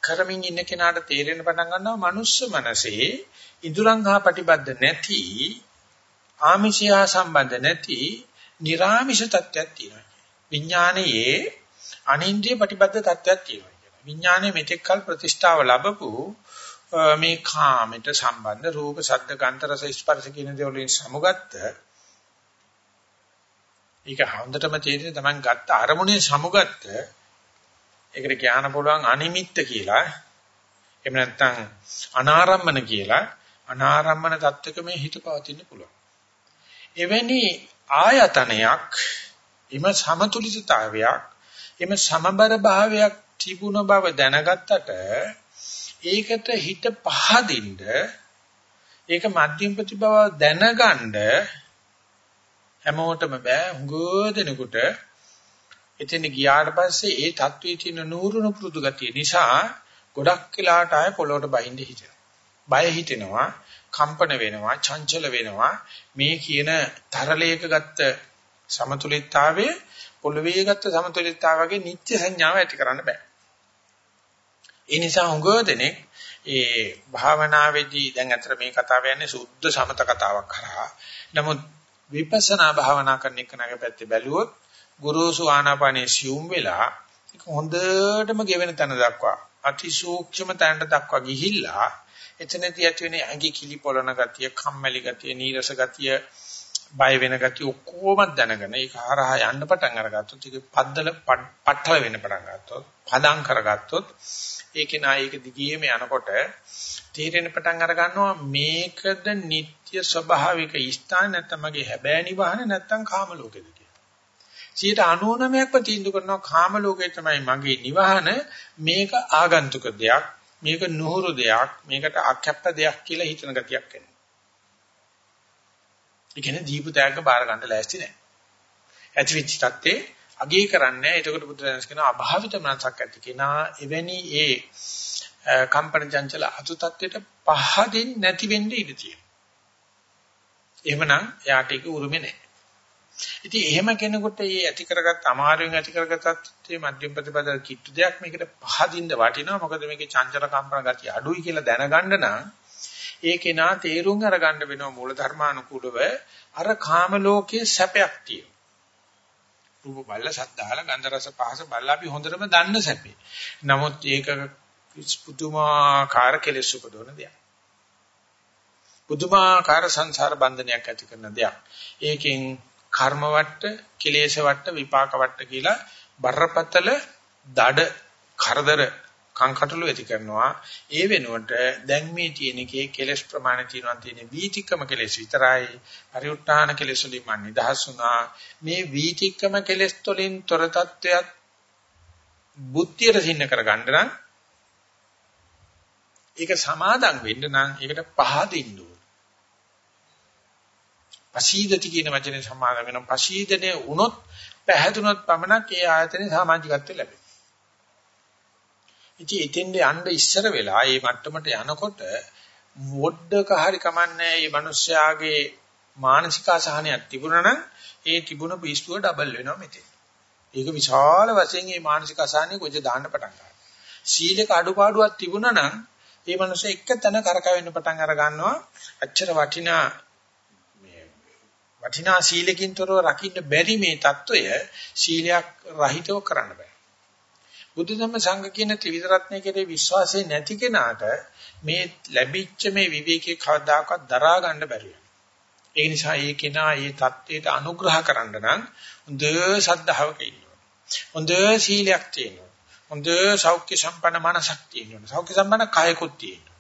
A: කරමින් ඉන්න කෙනාට තේරෙන පටන් ගන්නවා මනුස්ස මනසේ ඉඳුරන් හා ප්‍රතිබද්ධ නැති ආමිෂය හා සම්බන්ධ නැති निराමිෂ තත්ත්වයක් තියෙනවා. විඥානයේ අනින්ද්‍රිය ප්‍රතිබද්ධ තත්ත්වයක් තියෙනවා. විඥානයේ මෙතෙක් කල ප්‍රතිෂ්ඨාව ලැබපු මේ කාමයට සම්බන්ධ රූප, ශබ්ද, ගන්ධ, රස, ස්පර්ශ කියන දේවලින් සමුගත්ත ඒක හොඳටම තේරෙන්නේ Taman ගත්ත අරමුණේ සමුගත්ත ඒකට කියන්න පුළුවන් අනිමිත්ත කියලා එහෙම නැත්නම් අනාරම්මන කියලා අනාරම්මන தත්වක මේ හිත පවතින්න පුළුවන්. එවැනි ආයතනයක් එම සමතුලිතතාවයක් එම සමබර භාවයක් තිබුණ බව දැනගත්තට ඒකට හිත පහදින්න ඒක මධ්‍යම ප්‍රතිබව දැනගන්න හැමෝටම බෑ හුඟ දෙනෙකුට එතන ගියාට පස්සේ ඒ தത്വයේ තියෙන නూరుණු පුරුදු ගතිය නිසා ගොඩක් වෙලාට ආය පොළොවට බහින්න හිතෙනවා. බය හිතෙනවා, කම්පන වෙනවා, චංචල වෙනවා. මේ කියන තරලයක ගත්ත සමතුලිතතාවය පොළවේ ගත්ත සමතුලිතතාවගේ නිත්‍ය සංඥාව ඇති කරන්න බෑ. ඒ නිසා හුඟ දෙනෙක් ඒ භාවනාවේදී දැන් අතර මේ කතාව යන්නේ සුද්ධ සමත කතාවක් කරා. නමුත් විපස්සනා භාවනා කරන එකනගේ පැත්තේ බැලුවොත් ගුරුසු ආනාපානේ සියුම් වෙලා ඒක හොඳටම ගෙවෙන තැන දක්වා අතිසූක්ෂම තැනට දක්වා ගිහිල්ලා එතනදී ඇති වෙන ඇඟි කිලි පොළන ගතිය, කම්මැලි ගතිය, නීරස ගතිය, බය වෙන ගතිය ඔක්කොම දැනගෙන ඒක හරහා යන්න පටන් අරගත්තොත් ඒක පද්දල පට්ටල වෙන්න පටන් ගත්තොත්, පදම් කරගත්තොත් ඒකේ නායක දිගියම යනකොට තීරණ පටන් අර ගන්නවා මේකද නিত্য ස්වභාවික ස්ථාන නැත්නම් මගේ හැබෑ නිවහන නැත්නම් කාම ලෝකෙද කියලා. 99%ක්ම තීන්දුව කරනවා කාම ලෝකේ තමයි මගේ නිවහන මේක ආගන්තුක දෙයක් මේක නුහුරු දෙයක් මේකට අකැප්ප දෙයක් කියලා හිතන ගතියක් එනවා. ඒ කියන්නේ දීපු තෑග්ග බාර ගන්න ලෑස්ති නැහැ. ඇතිවිච්ච තත්ත්වේ අගේ කරන්නේ එතකොට බුදුරජාණන් කියනවා අභාවිත මනසක් ඇති කෙනා එවැනි ඒ කම්පන චංචල අතු තත්ත්වයට පහදින් නැති වෙන්න ඉඩ තියෙනවා. එහෙමනම් එයාට ඒක උරුමේ නැහැ. ඉතින් එහෙම කෙනෙකුට මේ ඇති කරගත් අමාරුවෙන් ඇති කරගත්තත් මේ මධ්‍යම ප්‍රතිපදාව කිට්ටු දෙයක් මේකට පහදින්න වටිනවා. මොකද මේකේ චංචල කම්පන ගතිය අඩුයි කියලා දැනගන්න නම් ඒ කෙනා තේරුම් අරගන්න වෙනවා මූල ධර්මානුකූලව අර කාම ලෝකයේ සැපයක් තියෙනවා. රූප බල්ල සද්දාල ගන්ධ රස පහස බල්ලා අපි හොඳටම දන්න සැපේ. නමුත් ඒක පුදුමාකාර කෙලෙස් උපදවන දෙයක්. පුදුමාකාර සංසාර බන්ධනයක් ඇති කරන දෙයක්. ඒකෙන් කර්ම වට, කෙලේශ වට, විපාක වට කියලා බරපතල දඩ කරදර කංකටළු ඇති කරනවා. ඒ වෙනුවට දැන් මේ තියෙන එකේ කෙලස් ප්‍රමාණය තියෙනවා තියෙන වීතික්කම කෙලස් විතරයි. පරිඋත්ථාන කෙලස් වලින් මන් නිදහස් වුණා. මේ වීතික්කම කෙලස් වලින් තොර තත්වයක් බුද්ධියට සින්න කරගන්න නම් ඒක සමාදම් වෙන්න නම් ඒකට පහදින්න ඕන. පසීදති කියන වචනේ සමාදම් වෙනවා. පසීදනේ වුණොත් පැහැදුනොත් පමණක් ඒ ආයතනේ සමාජිකත්වය ලැබෙනවා. ඉතින් එතෙන්ද යන්න ඉස්සර වෙලා මේ මට්ටමට යනකොට මොඩක හරි කමන්නේ මේ මිනිස්යාගේ මානසික අසහනයක් තිබුණා නම් ඒ තිබුණ පිස්සුව ඩබල් වෙනවා මෙතෙන්. ඒක විශාල වශයෙන් මේ මානසික අසහනය කොච්චර දාන්න පටන් ගන්නවා. සීලක අඩුපාඩුවක් තිබුණා නම් මේ මිනිස්සු එක තැන කරකවෙන්න පටන් අර ගන්නවා. අච්චර වටිනා වටිනා සීලකින්තරව රකින්න බැරි මේ తত্ত্বය සීලයක් රහිතව කරන්න බෑ. බුද්ධ ධම්ම සංඝ කියන ත්‍රිවිධ රත්නය කෙරේ විශ්වාසය නැති කෙනාට මේ ලැබිච්ච මේ විවේකයේ කවදාකවත් දරා ගන්න බැරි වෙනවා. ඒ නිසා ඒ කෙනා ඒ தത്വයට අනුග්‍රහ කරන්න නම් හොඳ සද්ධාවක ඉන්න ඕනේ. හොඳ සීලයක් තියෙන්න ඕනේ. හොඳ සෞඛ්‍ය සම්පන්න මනසක් තියෙන්න ඕනේ. සෞඛ්‍ය සම්පන්න කායකුත් තියෙන්න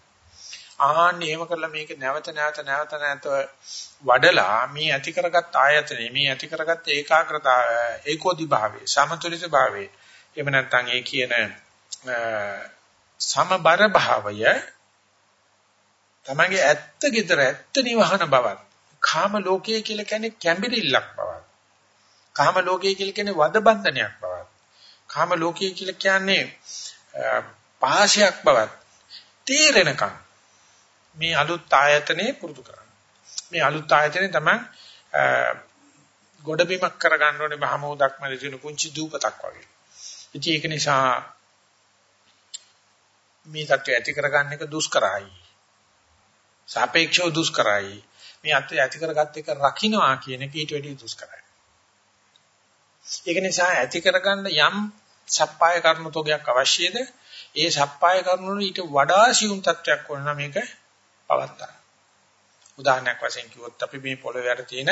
A: ආන්න එහෙම කරලා මේක නැවත නැවත නැවත නැවත වඩලා මේ ඇති කරගත් ආයතනෙ මේ ඇති කරගත් ඒකාග්‍රතාව ඒකෝදි භාවයේ සමතුලිත භාවයේ එහෙම නැත්නම් ඒ කියන සමබර භාවය තමගේ ඇත්ත gedර ඇත්ත නිවහන බවත් කාම ලෝකයේ කියලා කියන්නේ කැඹිරිල්ලක් බවත් කාම ලෝකයේ කියලා කියන්නේ වද බන්ධනයක් බවත් කාම ලෝකයේ කියලා කියන්නේ පාශයක් බවත් තේරෙනකම් මේ අලුත් ආයතනේ පුරුදු කරන්න. මේ අලුත් ආයතනේ තමයි ගොඩබිමක් කරගන්න ඕනේ බහමෝදක්ම දිනු පුංචි දූපතක් වගේ. ඉතින් ඒක නිසා මේ தත්ත්වය ඇති කරගන්න එක දුෂ්කරයි. සාපේක්ෂව දුෂ්කරයි. මේ අත්‍ය ඇති කරගත්ත එක රකින්නවා කියන එක ඊට වැඩිය දුෂ්කරයි. ඒක නිසා ඇති කරගන්න යම් සප්පාය කර්ම තෝගයක් අවශ්‍යද? ඒ සප්පාය කර්ම වල ඊට වඩා සියුම් තත්ත්වයක් වුණා නම් මේක පවත්තා. උදාහරණයක් වශයෙන් කිව්වොත් අපි මේ පොළොවේ යට තියෙන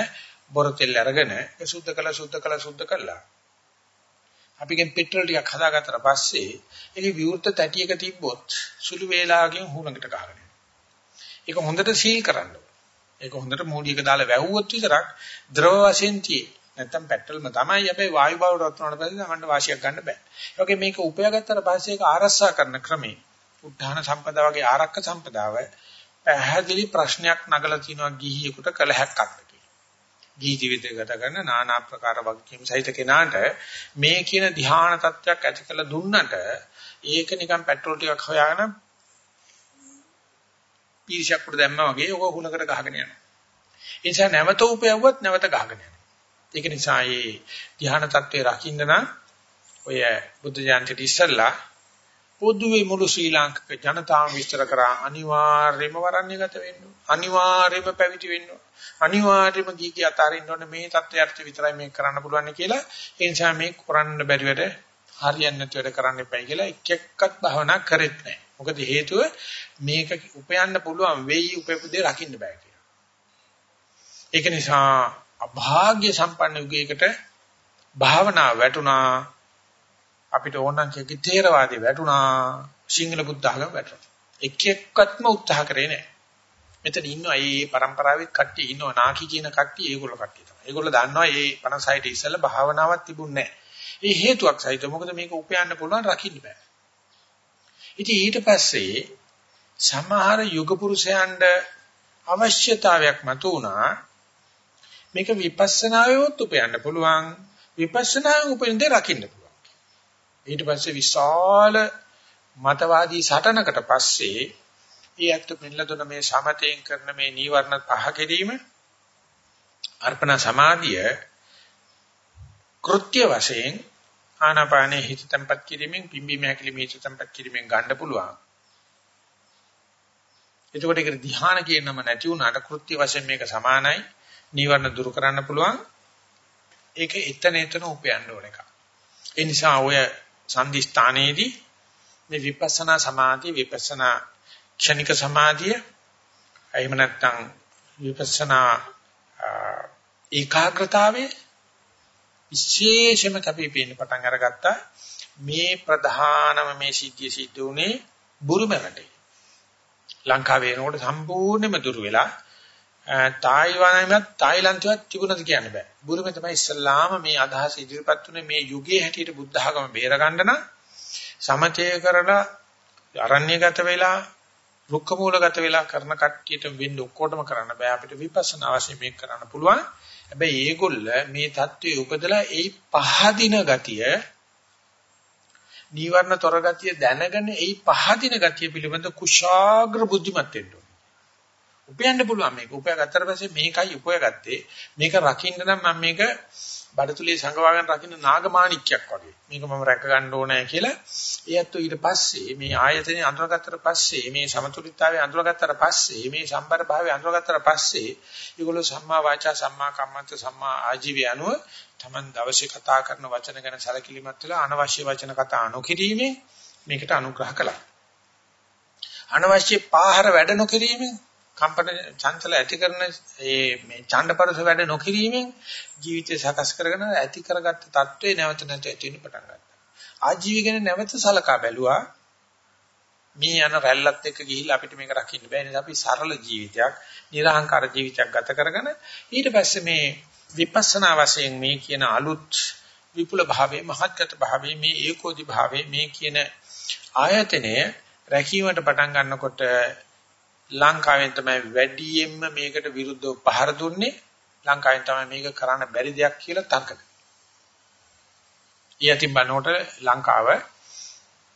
A: බොර තෙල් අරගෙන ඒ සුද්ධ කළා සුද්ධ කළා සුද්ධ කළා. අපිගෙන් පෙට්‍රල් ටිකක් හදාගත්තට පස්සේ ඒකේ විවෘත තැටියක තිබ්බොත් සුළු වේලාවකින් හුණකට ගහගෙන ඒක හොඳට සීල් කරන්න ඒක හොඳට මූලික දාලා වැහුවොත් විතරක් ද්‍රව වශයෙන් tie. නැත්තම් පෙට්‍රල්ම තමයි හැබැයි වායු බවට රත් වුණාට පස්සේ තමන්ට වාසියක් ගන්න බෑ. ඒ වගේ මේක උපයාගත්තට පස්සේ ඒක ආරස්සා කරන ක්‍රමේ උද්ධාන සම්පදා වගේ ආරක්ක සම්පදාව පැහැදිලි ප්‍රශ්නයක් නගලා තිනවා ගිහියෙකුට කළ හැක්කක්ද කියලා. ගිහි ජීවිතය ගත කරන নানা ආකාර වගකීම් සහිත කෙනාට මේ කියන ධ්‍යාන තත්වයක් ඇති කළ දුන්නට ඒක නිකන් පෙට්‍රල් ටිකක් හොයාගෙන පීරිසක් උඩ දැම්මා වගේ ඔක හුලකට ගහගෙන යනවා. ඒ නිසා නැවත උපයවුවත් නැවත ගහගෙන යනවා. ඒක නිසා මේ ධ්‍යාන තත්වේ රකින්න නම් ඔය බුද්ධ ජයන්තිට ඉස්සල්ලා පොදුවේ මුළු ශ්‍රී ලාංකික ජනතාව විස්තර කරා අනිවාර්යයෙන්ම වරණ්‍යගත වෙන්න ඕන. අනිවාර්යයෙන්ම පැවිදි වෙන්න ඕන. අනිවාර්යයෙන්ම ගීකී අතාරින්න ඕනේ මේ தත්ත්වයට විතරයි මේක කරන්න පුළුවන් කියලා. ඒ නිසා මේ කරන්න බැරි වැඩ හරියන්නේ නැති වැඩ කරන්න එපයි කියලා එක් එක්කත් භවනා කරෙත් නැහැ. මොකද හේතුව මේක උපයන්න පුළුවන් වෙයි උපෙපුදේ රකින්න බෑ කියලා. ඒක නිසා අභාග්‍ය සම්පන්න යුගයකට භාවනා වැටුණා අපිට ඕනනම් කියකි තේරවාදී වැටුණා සිංහල බුද්ධ ආගම වැටුණා. එක් එක්කත්ම උත්සාහ කරේ නැහැ. මෙතන ඉන්නවා මේ પરම්පරාවේ කට්ටිය ඉන්නවා නාකි කියන කට්ටිය ඒගොල්ලෝ කට්ටිය තමයි. ඒගොල්ලෝ දන්නවා මේ 56ට ඉස්සෙල්ලා භාවනාවක් තිබුණේ නැහැ. ඒ හේතුවක් සහිත මොකද මේක උපයන්න පුළුවන් රකින්න බෑ. ඉතින් ඊට පස්සේ සමහර යුග පුරුෂයන්ට අවශ්‍යතාවයක් මතු වුණා මේක විපස්සනාවෙවත් උපයන්න පුළුවන් විපස්සනාවෙන් උපින්ද රකින්න පුළුවන් ඊට පස්සේ විශාල මතවාදී සටනකට පස්සේ ඒ ඇත්ත පෙන්ලා දුන මේ සමතයෙන් කරන මේ නීවරණ පහ කිරීම අර්පණ සමාධිය කෘත්‍ය වශයෙන් ආනාපානේ හිත tempat කිරීමෙන් පිම්බි මහැකිලි හිත tempat කිරීමෙන් ගන්න පුළුවන්. එතකොට ඒක ධ්‍යාන කියන නම නැති වුණාට කෘත්‍ය වශයෙන් මේක සමානයි. නීවරණ දුරු කරන්න පුළුවන්. ඒක එතන එතන උපයන්න ඕන එක. ඒ නිසා ඔය සම්දිස්ථානයේදී මේ විපස්සනා සමාධිය විපස්සනා ක්ෂණික සමාධිය එහෙම නැත්නම් විපස්සනා ඒකාග්‍රතාවයේ විශේෂම කැපිපෙන්න පටන් අරගත්තා. මේ ප්‍රධානම මේ සිද්ධිය සිද්ධ වුණේ බුරුම රටේ ලංකාවේ නෝට සම්පූර්ණයෙන්ම දුර වෙලා තායිවානයමත් තායිලන්තයත් තිබුණද කියන්න බෑ. බුරුමේ තමයි ඉස්සල්ලාම මේ අදහස ඉදිරිපත් වුණේ මේ යුගයේ හැටියට බුද්ධ ආගම බේරගන්න නම් සමතය කරලා අරණ්‍යගත වෙලා රුක්ක මූලගත වෙලා කරන කට්ටියට වෙන්න ඔක්කොටම කරන්න බෑ අපිට විපස්සනා වශයෙන් මේක කරන්න පුළුවන්. හැබැයි ඒගොල්ල මේ தત્ත්වයේ උපදලා ඒ පහදින ගතිය නීවරණ තොර ගතිය දැනගෙන ඒ පහදින ගතිය පිළිබඳ කුශාග්‍ර බුද්ධිමත් වෙන්න උපයන්න පුළුවන් මේක. උපයාගත්තට පස්සේ මේකයි උපයාගත්තේ. මේක රකින්න නම් මම මේක බඩතුලේ සංගවාගෙන රකින්න නාගමාණික්යක් වගේ. මේක මම රැක ගන්න ඕනේ කියලා. ඒත් ඊට පස්සේ මේ ආයතනේ අඳුරගත්තට පස්සේ මේ සමතුලිතතාවය අඳුරගත්තට පස්සේ මේ සම්බර භාවය අඳුරගත්තට පස්සේ ඒගොල්ලෝ සම්මා වාචා සම්මා කම්මන්ත සම්මා ආජීවය අනුව Taman දවසේ කතා කරන වචන ගැන සැලකිලිමත් වෙලා අනවශ්‍ය වචන කතා නොකිරීමෙන් මේකට අනුග්‍රහ කළා. අනවශ්‍ය පාහර වැඩ නොකිරීමෙන් කම්පන චංචල ඇති කරන මේ මේ ඡණ්ඩපරස වැඩ නොකිරීමෙන් ජීවිතය සකස් කරගෙන ඇති කරගත්ත தત્ත්වේ නැවත නැවත ඇති වෙන්න පටන් ගත්තා. ආජීවගෙන නැවත සලකා බැලුවා. මේ යන රැල්ලත් එක්ක ගිහිල්ලා අපිට මේක රකින්න බෑ නේද? අපි සරල ජීවිතයක්, නිර්හංකාර ජීවිතයක් ගත කරගෙන ඊට පස්සේ මේ විපස්සනා වශයෙන් මේ කියන අලුත් විපුල භාවයේ මහත්ගත භාවයේ මේ ඒකෝදි භාවයේ මේ කියන ආයතනය රැකීමට පටන් ගන්නකොට ලංකාවෙන් තමයි වැඩියෙන්ම මේකට විරුද්ධව පහර දුන්නේ. ලංකාවෙන් තමයි මේක කරන්න බැරි දෙයක් කියලා තර්ක කරනවා. ඊයතින් බනෝට ලංකාව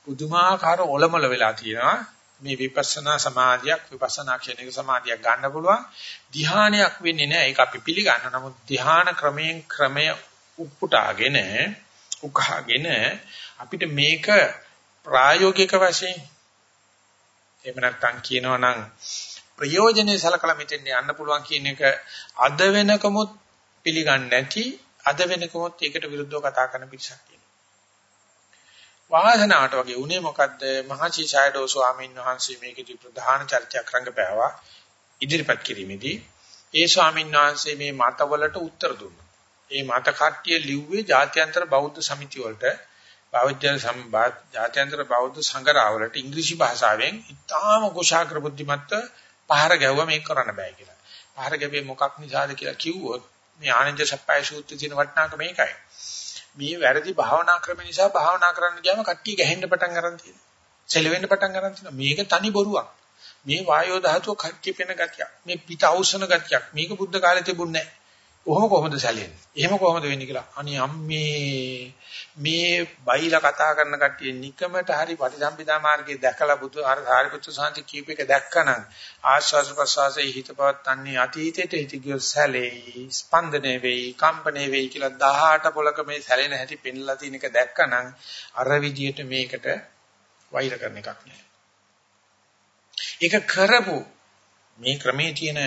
A: පුදුමාකාර ඔලමල වෙලා තියෙනවා. මේ විපස්සනා සමාධියක් විපස්සනා ක්ෂණික සමාධියක් ගන්න පුළුවන්. ධ්‍යානයක් වෙන්නේ නැහැ. ඒක අපි පිළිගන්න නමුත් ධ්‍යාන ක්‍රමයෙන් ක්‍රමය උපුටාගෙන උකහාගෙන අපිට මේක ප්‍රායෝගික වශයෙන් එහෙම නැත්නම් කියනවා නම් ප්‍රයෝජනේ සලකලා මෙතෙන් යන්න පුළුවන් කියන එක අද වෙනකමුත් පිළිගන්නේ නැති අද වෙනකමුත් ඒකට විරුද්ධව කතා කරන පිරිසක් තියෙනවා. වාසනාවට වගේ උනේ මොකද්ද මහචි ඡායඩෝ ස්වාමීන් වහන්සේ මේකදී ප්‍රධාන චර්චාවක් රංගපෑවා ඉදිරිපත් කිරීමේදී ඒ ස්වාමීන් වහන්සේ මේ මතවලට උත්තර දුන්නා. ඒ මත කට්ටිය ලිව්වේ ජාත්‍යන්තර බෞද්ධ සමිතිය වලට බෞද්ධ සම්බාධ ජාත්‍යන්තර බෞද්ධ සංගරාවලට ඉංග්‍රීසි භාෂාවෙන් ඉතාම කුශාග්‍ර බුද්ධිමත්ත පහර ගැව්වා මේක කරන්න බෑ කියලා. පහර ගැව්වේ මොකක් නිසාද කියලා කිව්වොත් මේ ආනන්ද සප්පයි සූත්‍රයේ තියෙන වටිනාකම මේකයි. මේ වැරදි භාවනා ක්‍රම නිසා භාවනා කරන්න ගියාම කට්ටිය ගැහෙන්න පටන් ගන්න තියෙනවා. සෙලවෙන්න පටන් ගන්න තියෙනවා. මේක තනි බොරුවක්. මේ වායෝ ධාතුව කට්ටිය පෙන ගතියක්. මේ පිට අවසන ගතියක්. මේක බුද්ධ කාලේ තිබුණේ නැහැ. කොහොම කොහොමද සැලෙන්නේ? එහෙම කොහොමද වෙන්නේ කියලා. අනේ අම්මේ මේ බයිලා කතා කරන කට්ටිය නිකමට හරි පටිසම්භිදා මාර්ගයේ දැකලා බුදු ආර සාරිපුත්‍ර සාන්ති කීප එක දැක්කනම් ආශ්වාස ප්‍රශ්වාසයේ හිත පවත්තන්නේ අතීතයට හිත ගිය සැලෙයි ස්පන්දනේ වෙයි කම්පනේ වෙයි කියලා 18 පොලක මේ සැලෙන හැටි පෙන්ලා තියෙන එක දැක්කනම් අර විදියට මේකට වෛර කරන එකක් නෑ. ඒක කරපු මේ ක්‍රමේ තියෙන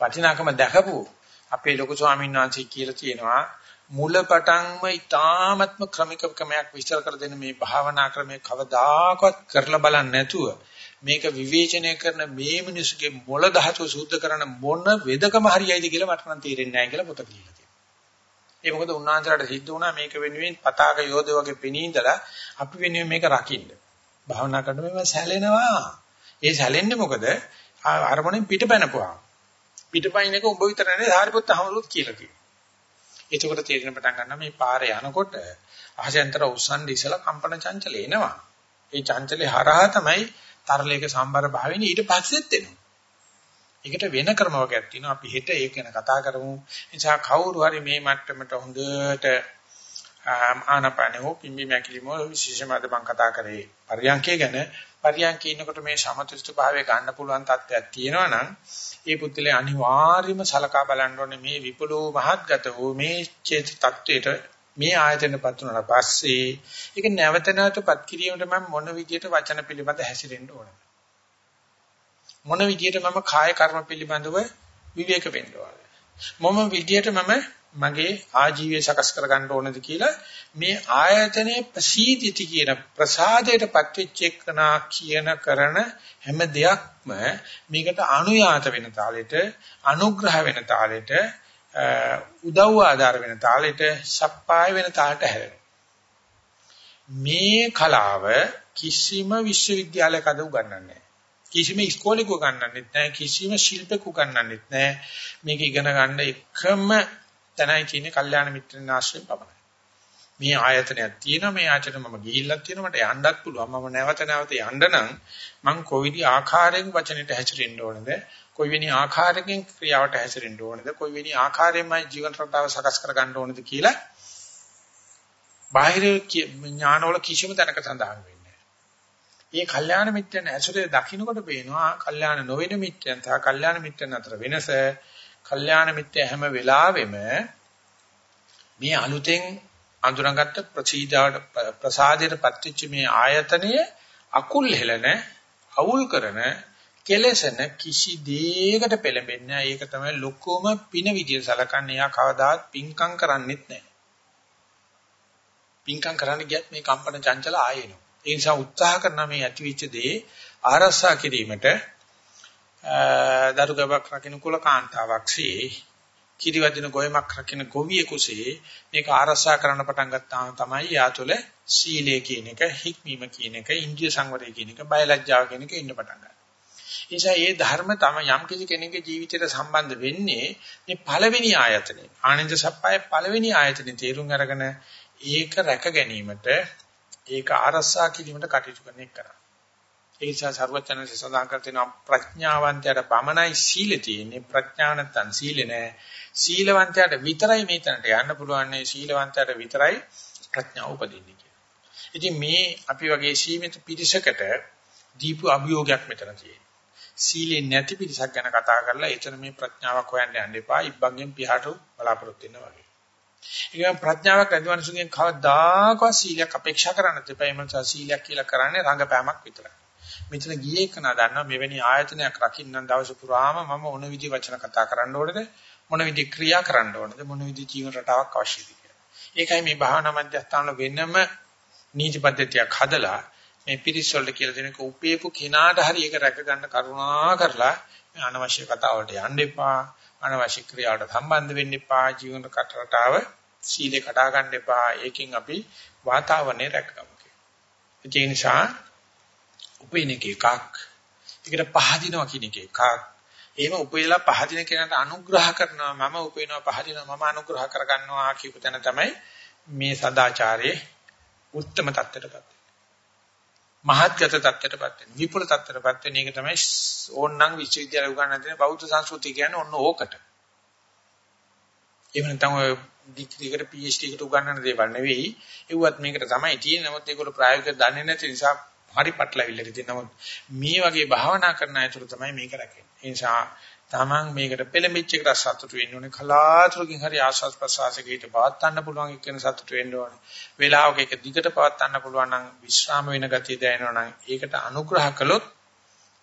A: වටිනාකම දැකපු අපේ ලොකු ස්වාමීන් වහන්සේ කියලා තියෙනවා මුලපටන්ම ඊ타ත්ම ක්‍රමික ක්‍රමයක් විස්තර කර දෙන මේ භාවනා ක්‍රමයේ කවදාකවත් කරලා බලන්නේ නැතුව මේක විවේචනය කරන මේ මිනිසුගේ මොළ ධාතුව සූද්ධ කරන මොන වෙදකම හරියයිද කියලා මට නම් තේරෙන්නේ නැහැ කියලා පොත කියලා තියෙනවා. ඒ මොකද උන්වහන්සේලාට සිද්ධ වුණා මේක වෙනුවෙන් පතාක යෝධ වගේ පෙනී ඉඳලා අපි වෙනුවෙන් මේක රකින්න. භාවනා කරනකොට මේව සැලෙනවා. ඒ සැලෙන්නේ මොකද? අරමුණෙන් පිට පැනපුවා. පිටපයින් එක උඹ විතර නෙවෙයි සාරිපුත්ත හමුරුත් කියලා කියනවා. එතකොට තේරෙන පටන් ගන්නවා මේ පාරේ යනකොට අහසෙන්තර උස්සන් ඉසලා කම්පන චංචල එනවා. ඒ චංචලේ හරහා තමයි තරලයක සම්බර භාවෙන ඊට පස්සෙත් එනවා. ඒකට වෙන ක්‍රම වර්ගයක් තියෙනවා. අපි හෙට ඒක ගැන කතා කරමු. නිසා කවුරු හරි මේ මට්ටමට හොඳට ආනපනේ හෝ පිම්බි මැකිලිමෝ විශේෂම අද මම කතා කරේ පරියන්කේ ගැන පරියන්කේ ඉන්නකොට මේ සමතුලිත භාවය ගන්න පුළුවන් තත්ත්වයක් තියෙනවා නම් ඒ පුද්ගලයා අනිවාර්යයෙන්ම සලකා බලන්න ඕනේ මේ විපුලෝ මහත්ගත වූ මේ චේත තත්වයට මේ ආයතනපත් වුණාට පස්සේ ඒක නැවත නැවතපත් කිරීමට මම මොන විදියට වචන පිළිබඳ හැසිරෙන්න ඕනද? මොන විදියට මම කාය කර්ම පිළිබඳව විවේක වෙන්න ඕනද? මොන විදියට මම මගේ ආජීවය සකස් කරගන්න ඕනද කියලා මේ ආයතනයේ ප්‍රසීදිති කියන ප්‍රසාදයටපත් වෙච්ච එකනා කියන කරන හැම දෙයක්ම මේකට අනුයාත වෙන තාලෙට අනුග්‍රහ වෙන තාලෙට උදව් ආධාර වෙන තාලෙට සප්පාය වෙන තාලට හැරෙනවා. මේ කලාව කිසිම විශ්වවිද්‍යාලයක අද උගන්වන්නේ නැහැ. කිසිම ඉස්කෝලේක උගන්වන්නෙත් නැහැ කිසිම ශිල්පක උගන්වන්නෙත් නැහැ. මේක ඉගෙන ගන්න එකම තැනයි තියෙන්නේ කල්යාණ මිත්‍රන් ආශ්‍රයෙන් පමණයි. මේ ආයතනයක් තියෙනවා මේ ආයතන මම ගිහිල්ලක් තියෙනවා මට යන්නත් පුළුවන්. මම නැවත නැවත යන්න නම් මං කොයිදි ආකාරයෙන් වචනෙට හැසිරෙන්න ඕනද? කොයි වෙනි ආකාරයකින් ක්‍රියාවට හැසිරෙන්න ඕනද? කොයි වෙනි ආකාරයෙන්ම ජීවන රටාව සකස් කර ගන්න ඕනද කියලා බාහිර ඥානවල කිසිම තැනක සඳහන් වෙන්නේ මේ කල්යාණ මිත්‍රයන් ඇසුරේ දකින්නකොට පේනවා කල්යාණ නොවන මිත්‍රයන් සහ කල්යාණ මිත්‍රයන් අතර වෙනස කල්යාණ මිත්‍ය හැම වෙලාවෙම මේ අලුතෙන් අඳුරගත්ත ප්‍රසීදාට ප්‍රසාදයට පත්‍විච්ච මේ ආයතනය අකුල් හෙලන අවුල් කරන කෙලසන කිසි දෙයකට පෙළඹෙන්නේ නැහැ. ඒක තමයි ලොකෝම පින විදියට සලකන්නේ. යා කවදාත් පිංකම් කරන්නෙත් නැහැ. පිංකම් කරන්න ගියත් මේ කම්පන චංචල ආයෙනවා. ඒ නිසා උත්සාහ කරන මේ ඇතිවිච්ච දේ ආරස්සා කිරීමට දරුගබක් රකින්න කුල කාන්තාවක්සේ කිරිවදින ගොයමක් රකින්න ගොවියෙකුසේ මේක ආරසා කරන්න පටන් ගත්තාම තමයි යාතුල සීලය කියන එක හික්මීම කියන එක ඉන්ද්‍රිය සංවරය කියන එක බයලජ්ජාව කියන එක ඉන්න පටන් ගන්නවා. නිසා මේ ධර්ම තම යම් කිසි කෙනෙකුගේ ජීවිතයට සම්බන්ධ වෙන්නේ මේ පළවෙනි ආයතනේ. ආනන්ද සප්පයි පළවෙනි ආයතනේ තේරුම් අරගෙන ඒක රැක ගැනීමට ඒක ආරසා කිරීමට කටයුතු කරන එක කරා. ඒ නිසා සර්වඥයන්සේ සඳහන් කර තියෙනවා ප්‍රඥාවන්තයාට පමණයි සීල තියෙන්නේ ප්‍රඥාව නැත්නම් සීල නෑ සීලවන්තයාට විතරයි මේතනට යන්න පුළුවන් නේ සීලවන්තයාට විතරයි ප්‍රඥාව උපදින්නේ කියලා. ඉතින් මේ අපි වගේ සීමිත පිරිසකට දීපු අභියෝගයක් මෙතන තියෙනවා. සීලේ නැති පිරිසක් ගැන කතා කරලා එතන මේ ප්‍රඥාවක් හොයන්න යන්න එපා. ඉබ්බන්ගෙන් පියාට බලාපොරොත්තු වෙන්න වගේ. ඒක ප්‍රඥාවක් ඇති මිනිසුන්ගෙන් කවදාකවත් සීලයක් අපේක්ෂා කරන්න දෙපා. ඒ මනස සීලයක් කියලා කරන්නේ රංගපෑමක් විතරයි. මෙතන ගියේ කනා දන්නවා මෙවැනි ආයතනයක් රකින්න දවස පුරාම මම මොන විදි වචන කතා කරන්න ඕනද? මොන විදි ක්‍රියා කරන්න ඕනද? මොන විදි ජීවන රටාවක් අවශ්‍යද කියලා. ඒකයි මේ භාවනා මධ්‍යස්ථාන වෙනම නීති පද්ධතියක් හදලා මේ පිරිස් වලට කියලා දෙනක උපේපු කෙනාට හරි ඒක රැක ගන්න කරුණා කරලා අනවශ්‍ය කතා වලට යන්න එපා. අනවශ්‍ය ක්‍රියාවට සම්බන්ධ වෙන්න එපා. ජීවන රටාව සීලේ කඩා ගන්න එපා. ඒකෙන් අපි වාතාවරණය රැකගමු. ඒ නිසා උපේන එක එකක්. ඒකට පහදිනවා කියන එක එකක්. එහෙම උපේලා පහදින කෙනාට අනුග්‍රහ කරනවා මම උපේනවා පහදිනවා මම අනුග්‍රහ කරගන්නවා කියපු තැන තමයි මේ සදාචාරයේ උත්තරම தත්තරපත් වෙන්නේ. මහත්ගත தත්තරපත් වෙන්නේ. විපුල தත්තරපත් වෙන්නේ. ඒක තමයි ඕන්නම් විශ්වවිද්‍යාල උගන්වන දේ බෞද්ධ සංස්කෘතිය කියන්නේ ඔන්න ඕකට. එහෙම නැත්නම් ඔය ඩිග්‍රීකට PhD එකට උගන්වන දේවල් නෙවෙයි. ඒවත් මේකට තමයි තියෙන්නේ. නමුත් ඒගොල්ලෝ ප්‍රායෝගිකව දන්නේ නැති නිසා හරි පටලවිල්ලක තියෙන නමුත් මේ වගේ භාවනා කරන අය තුළ තමයි මේක රැකෙන්නේ. ඒ නිසා තමන් මේකට පෙළඹිච්ච එකට සතුටු වෙන්න ඕනේ. කලාතුරකින් හරි ආස්වාද ප්‍රසආසකයට පවත් ගන්න පුළුවන් එක්කෙන සතුටු වෙන්න ඕනේ. වේලාවක එක දිගට පවත් ගන්න පුළුවන් නම් විශ්‍රාම වෙන ගතිය දැනෙනවා නම් ඒකට අනුග්‍රහ කළොත්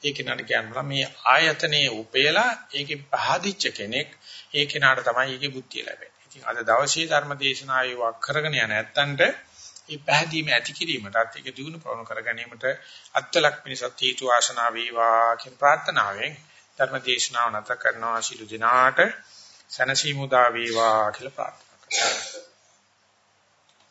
A: ඒ කෙනාට කියනවා මේ ආයතනයේ උපයලා ඒකේ පහදිච්ච කෙනෙක් ඒ කෙනාට තමයි ඒකේ බුද්ධිය ලැබෙන්නේ. ඉතින් අද දවසේ ධර්ම දේශනාවේ වක් කරගෙන යන නැත්තන්ට මේ පැහැදීම ඇති කිරීමටත් ඒක දිනු ප්‍රවණ කර ගැනීමට අත්ලක් මිනිසත් හේතු ආශනා වේවා කියන ප්‍රාර්ථනාවෙන් ධර්ම දේශනාව නැත කරනවා. ශිළු දිනාට සනසීමුදා වේවා කියලා ප්‍රාර්ථනා කරනවා.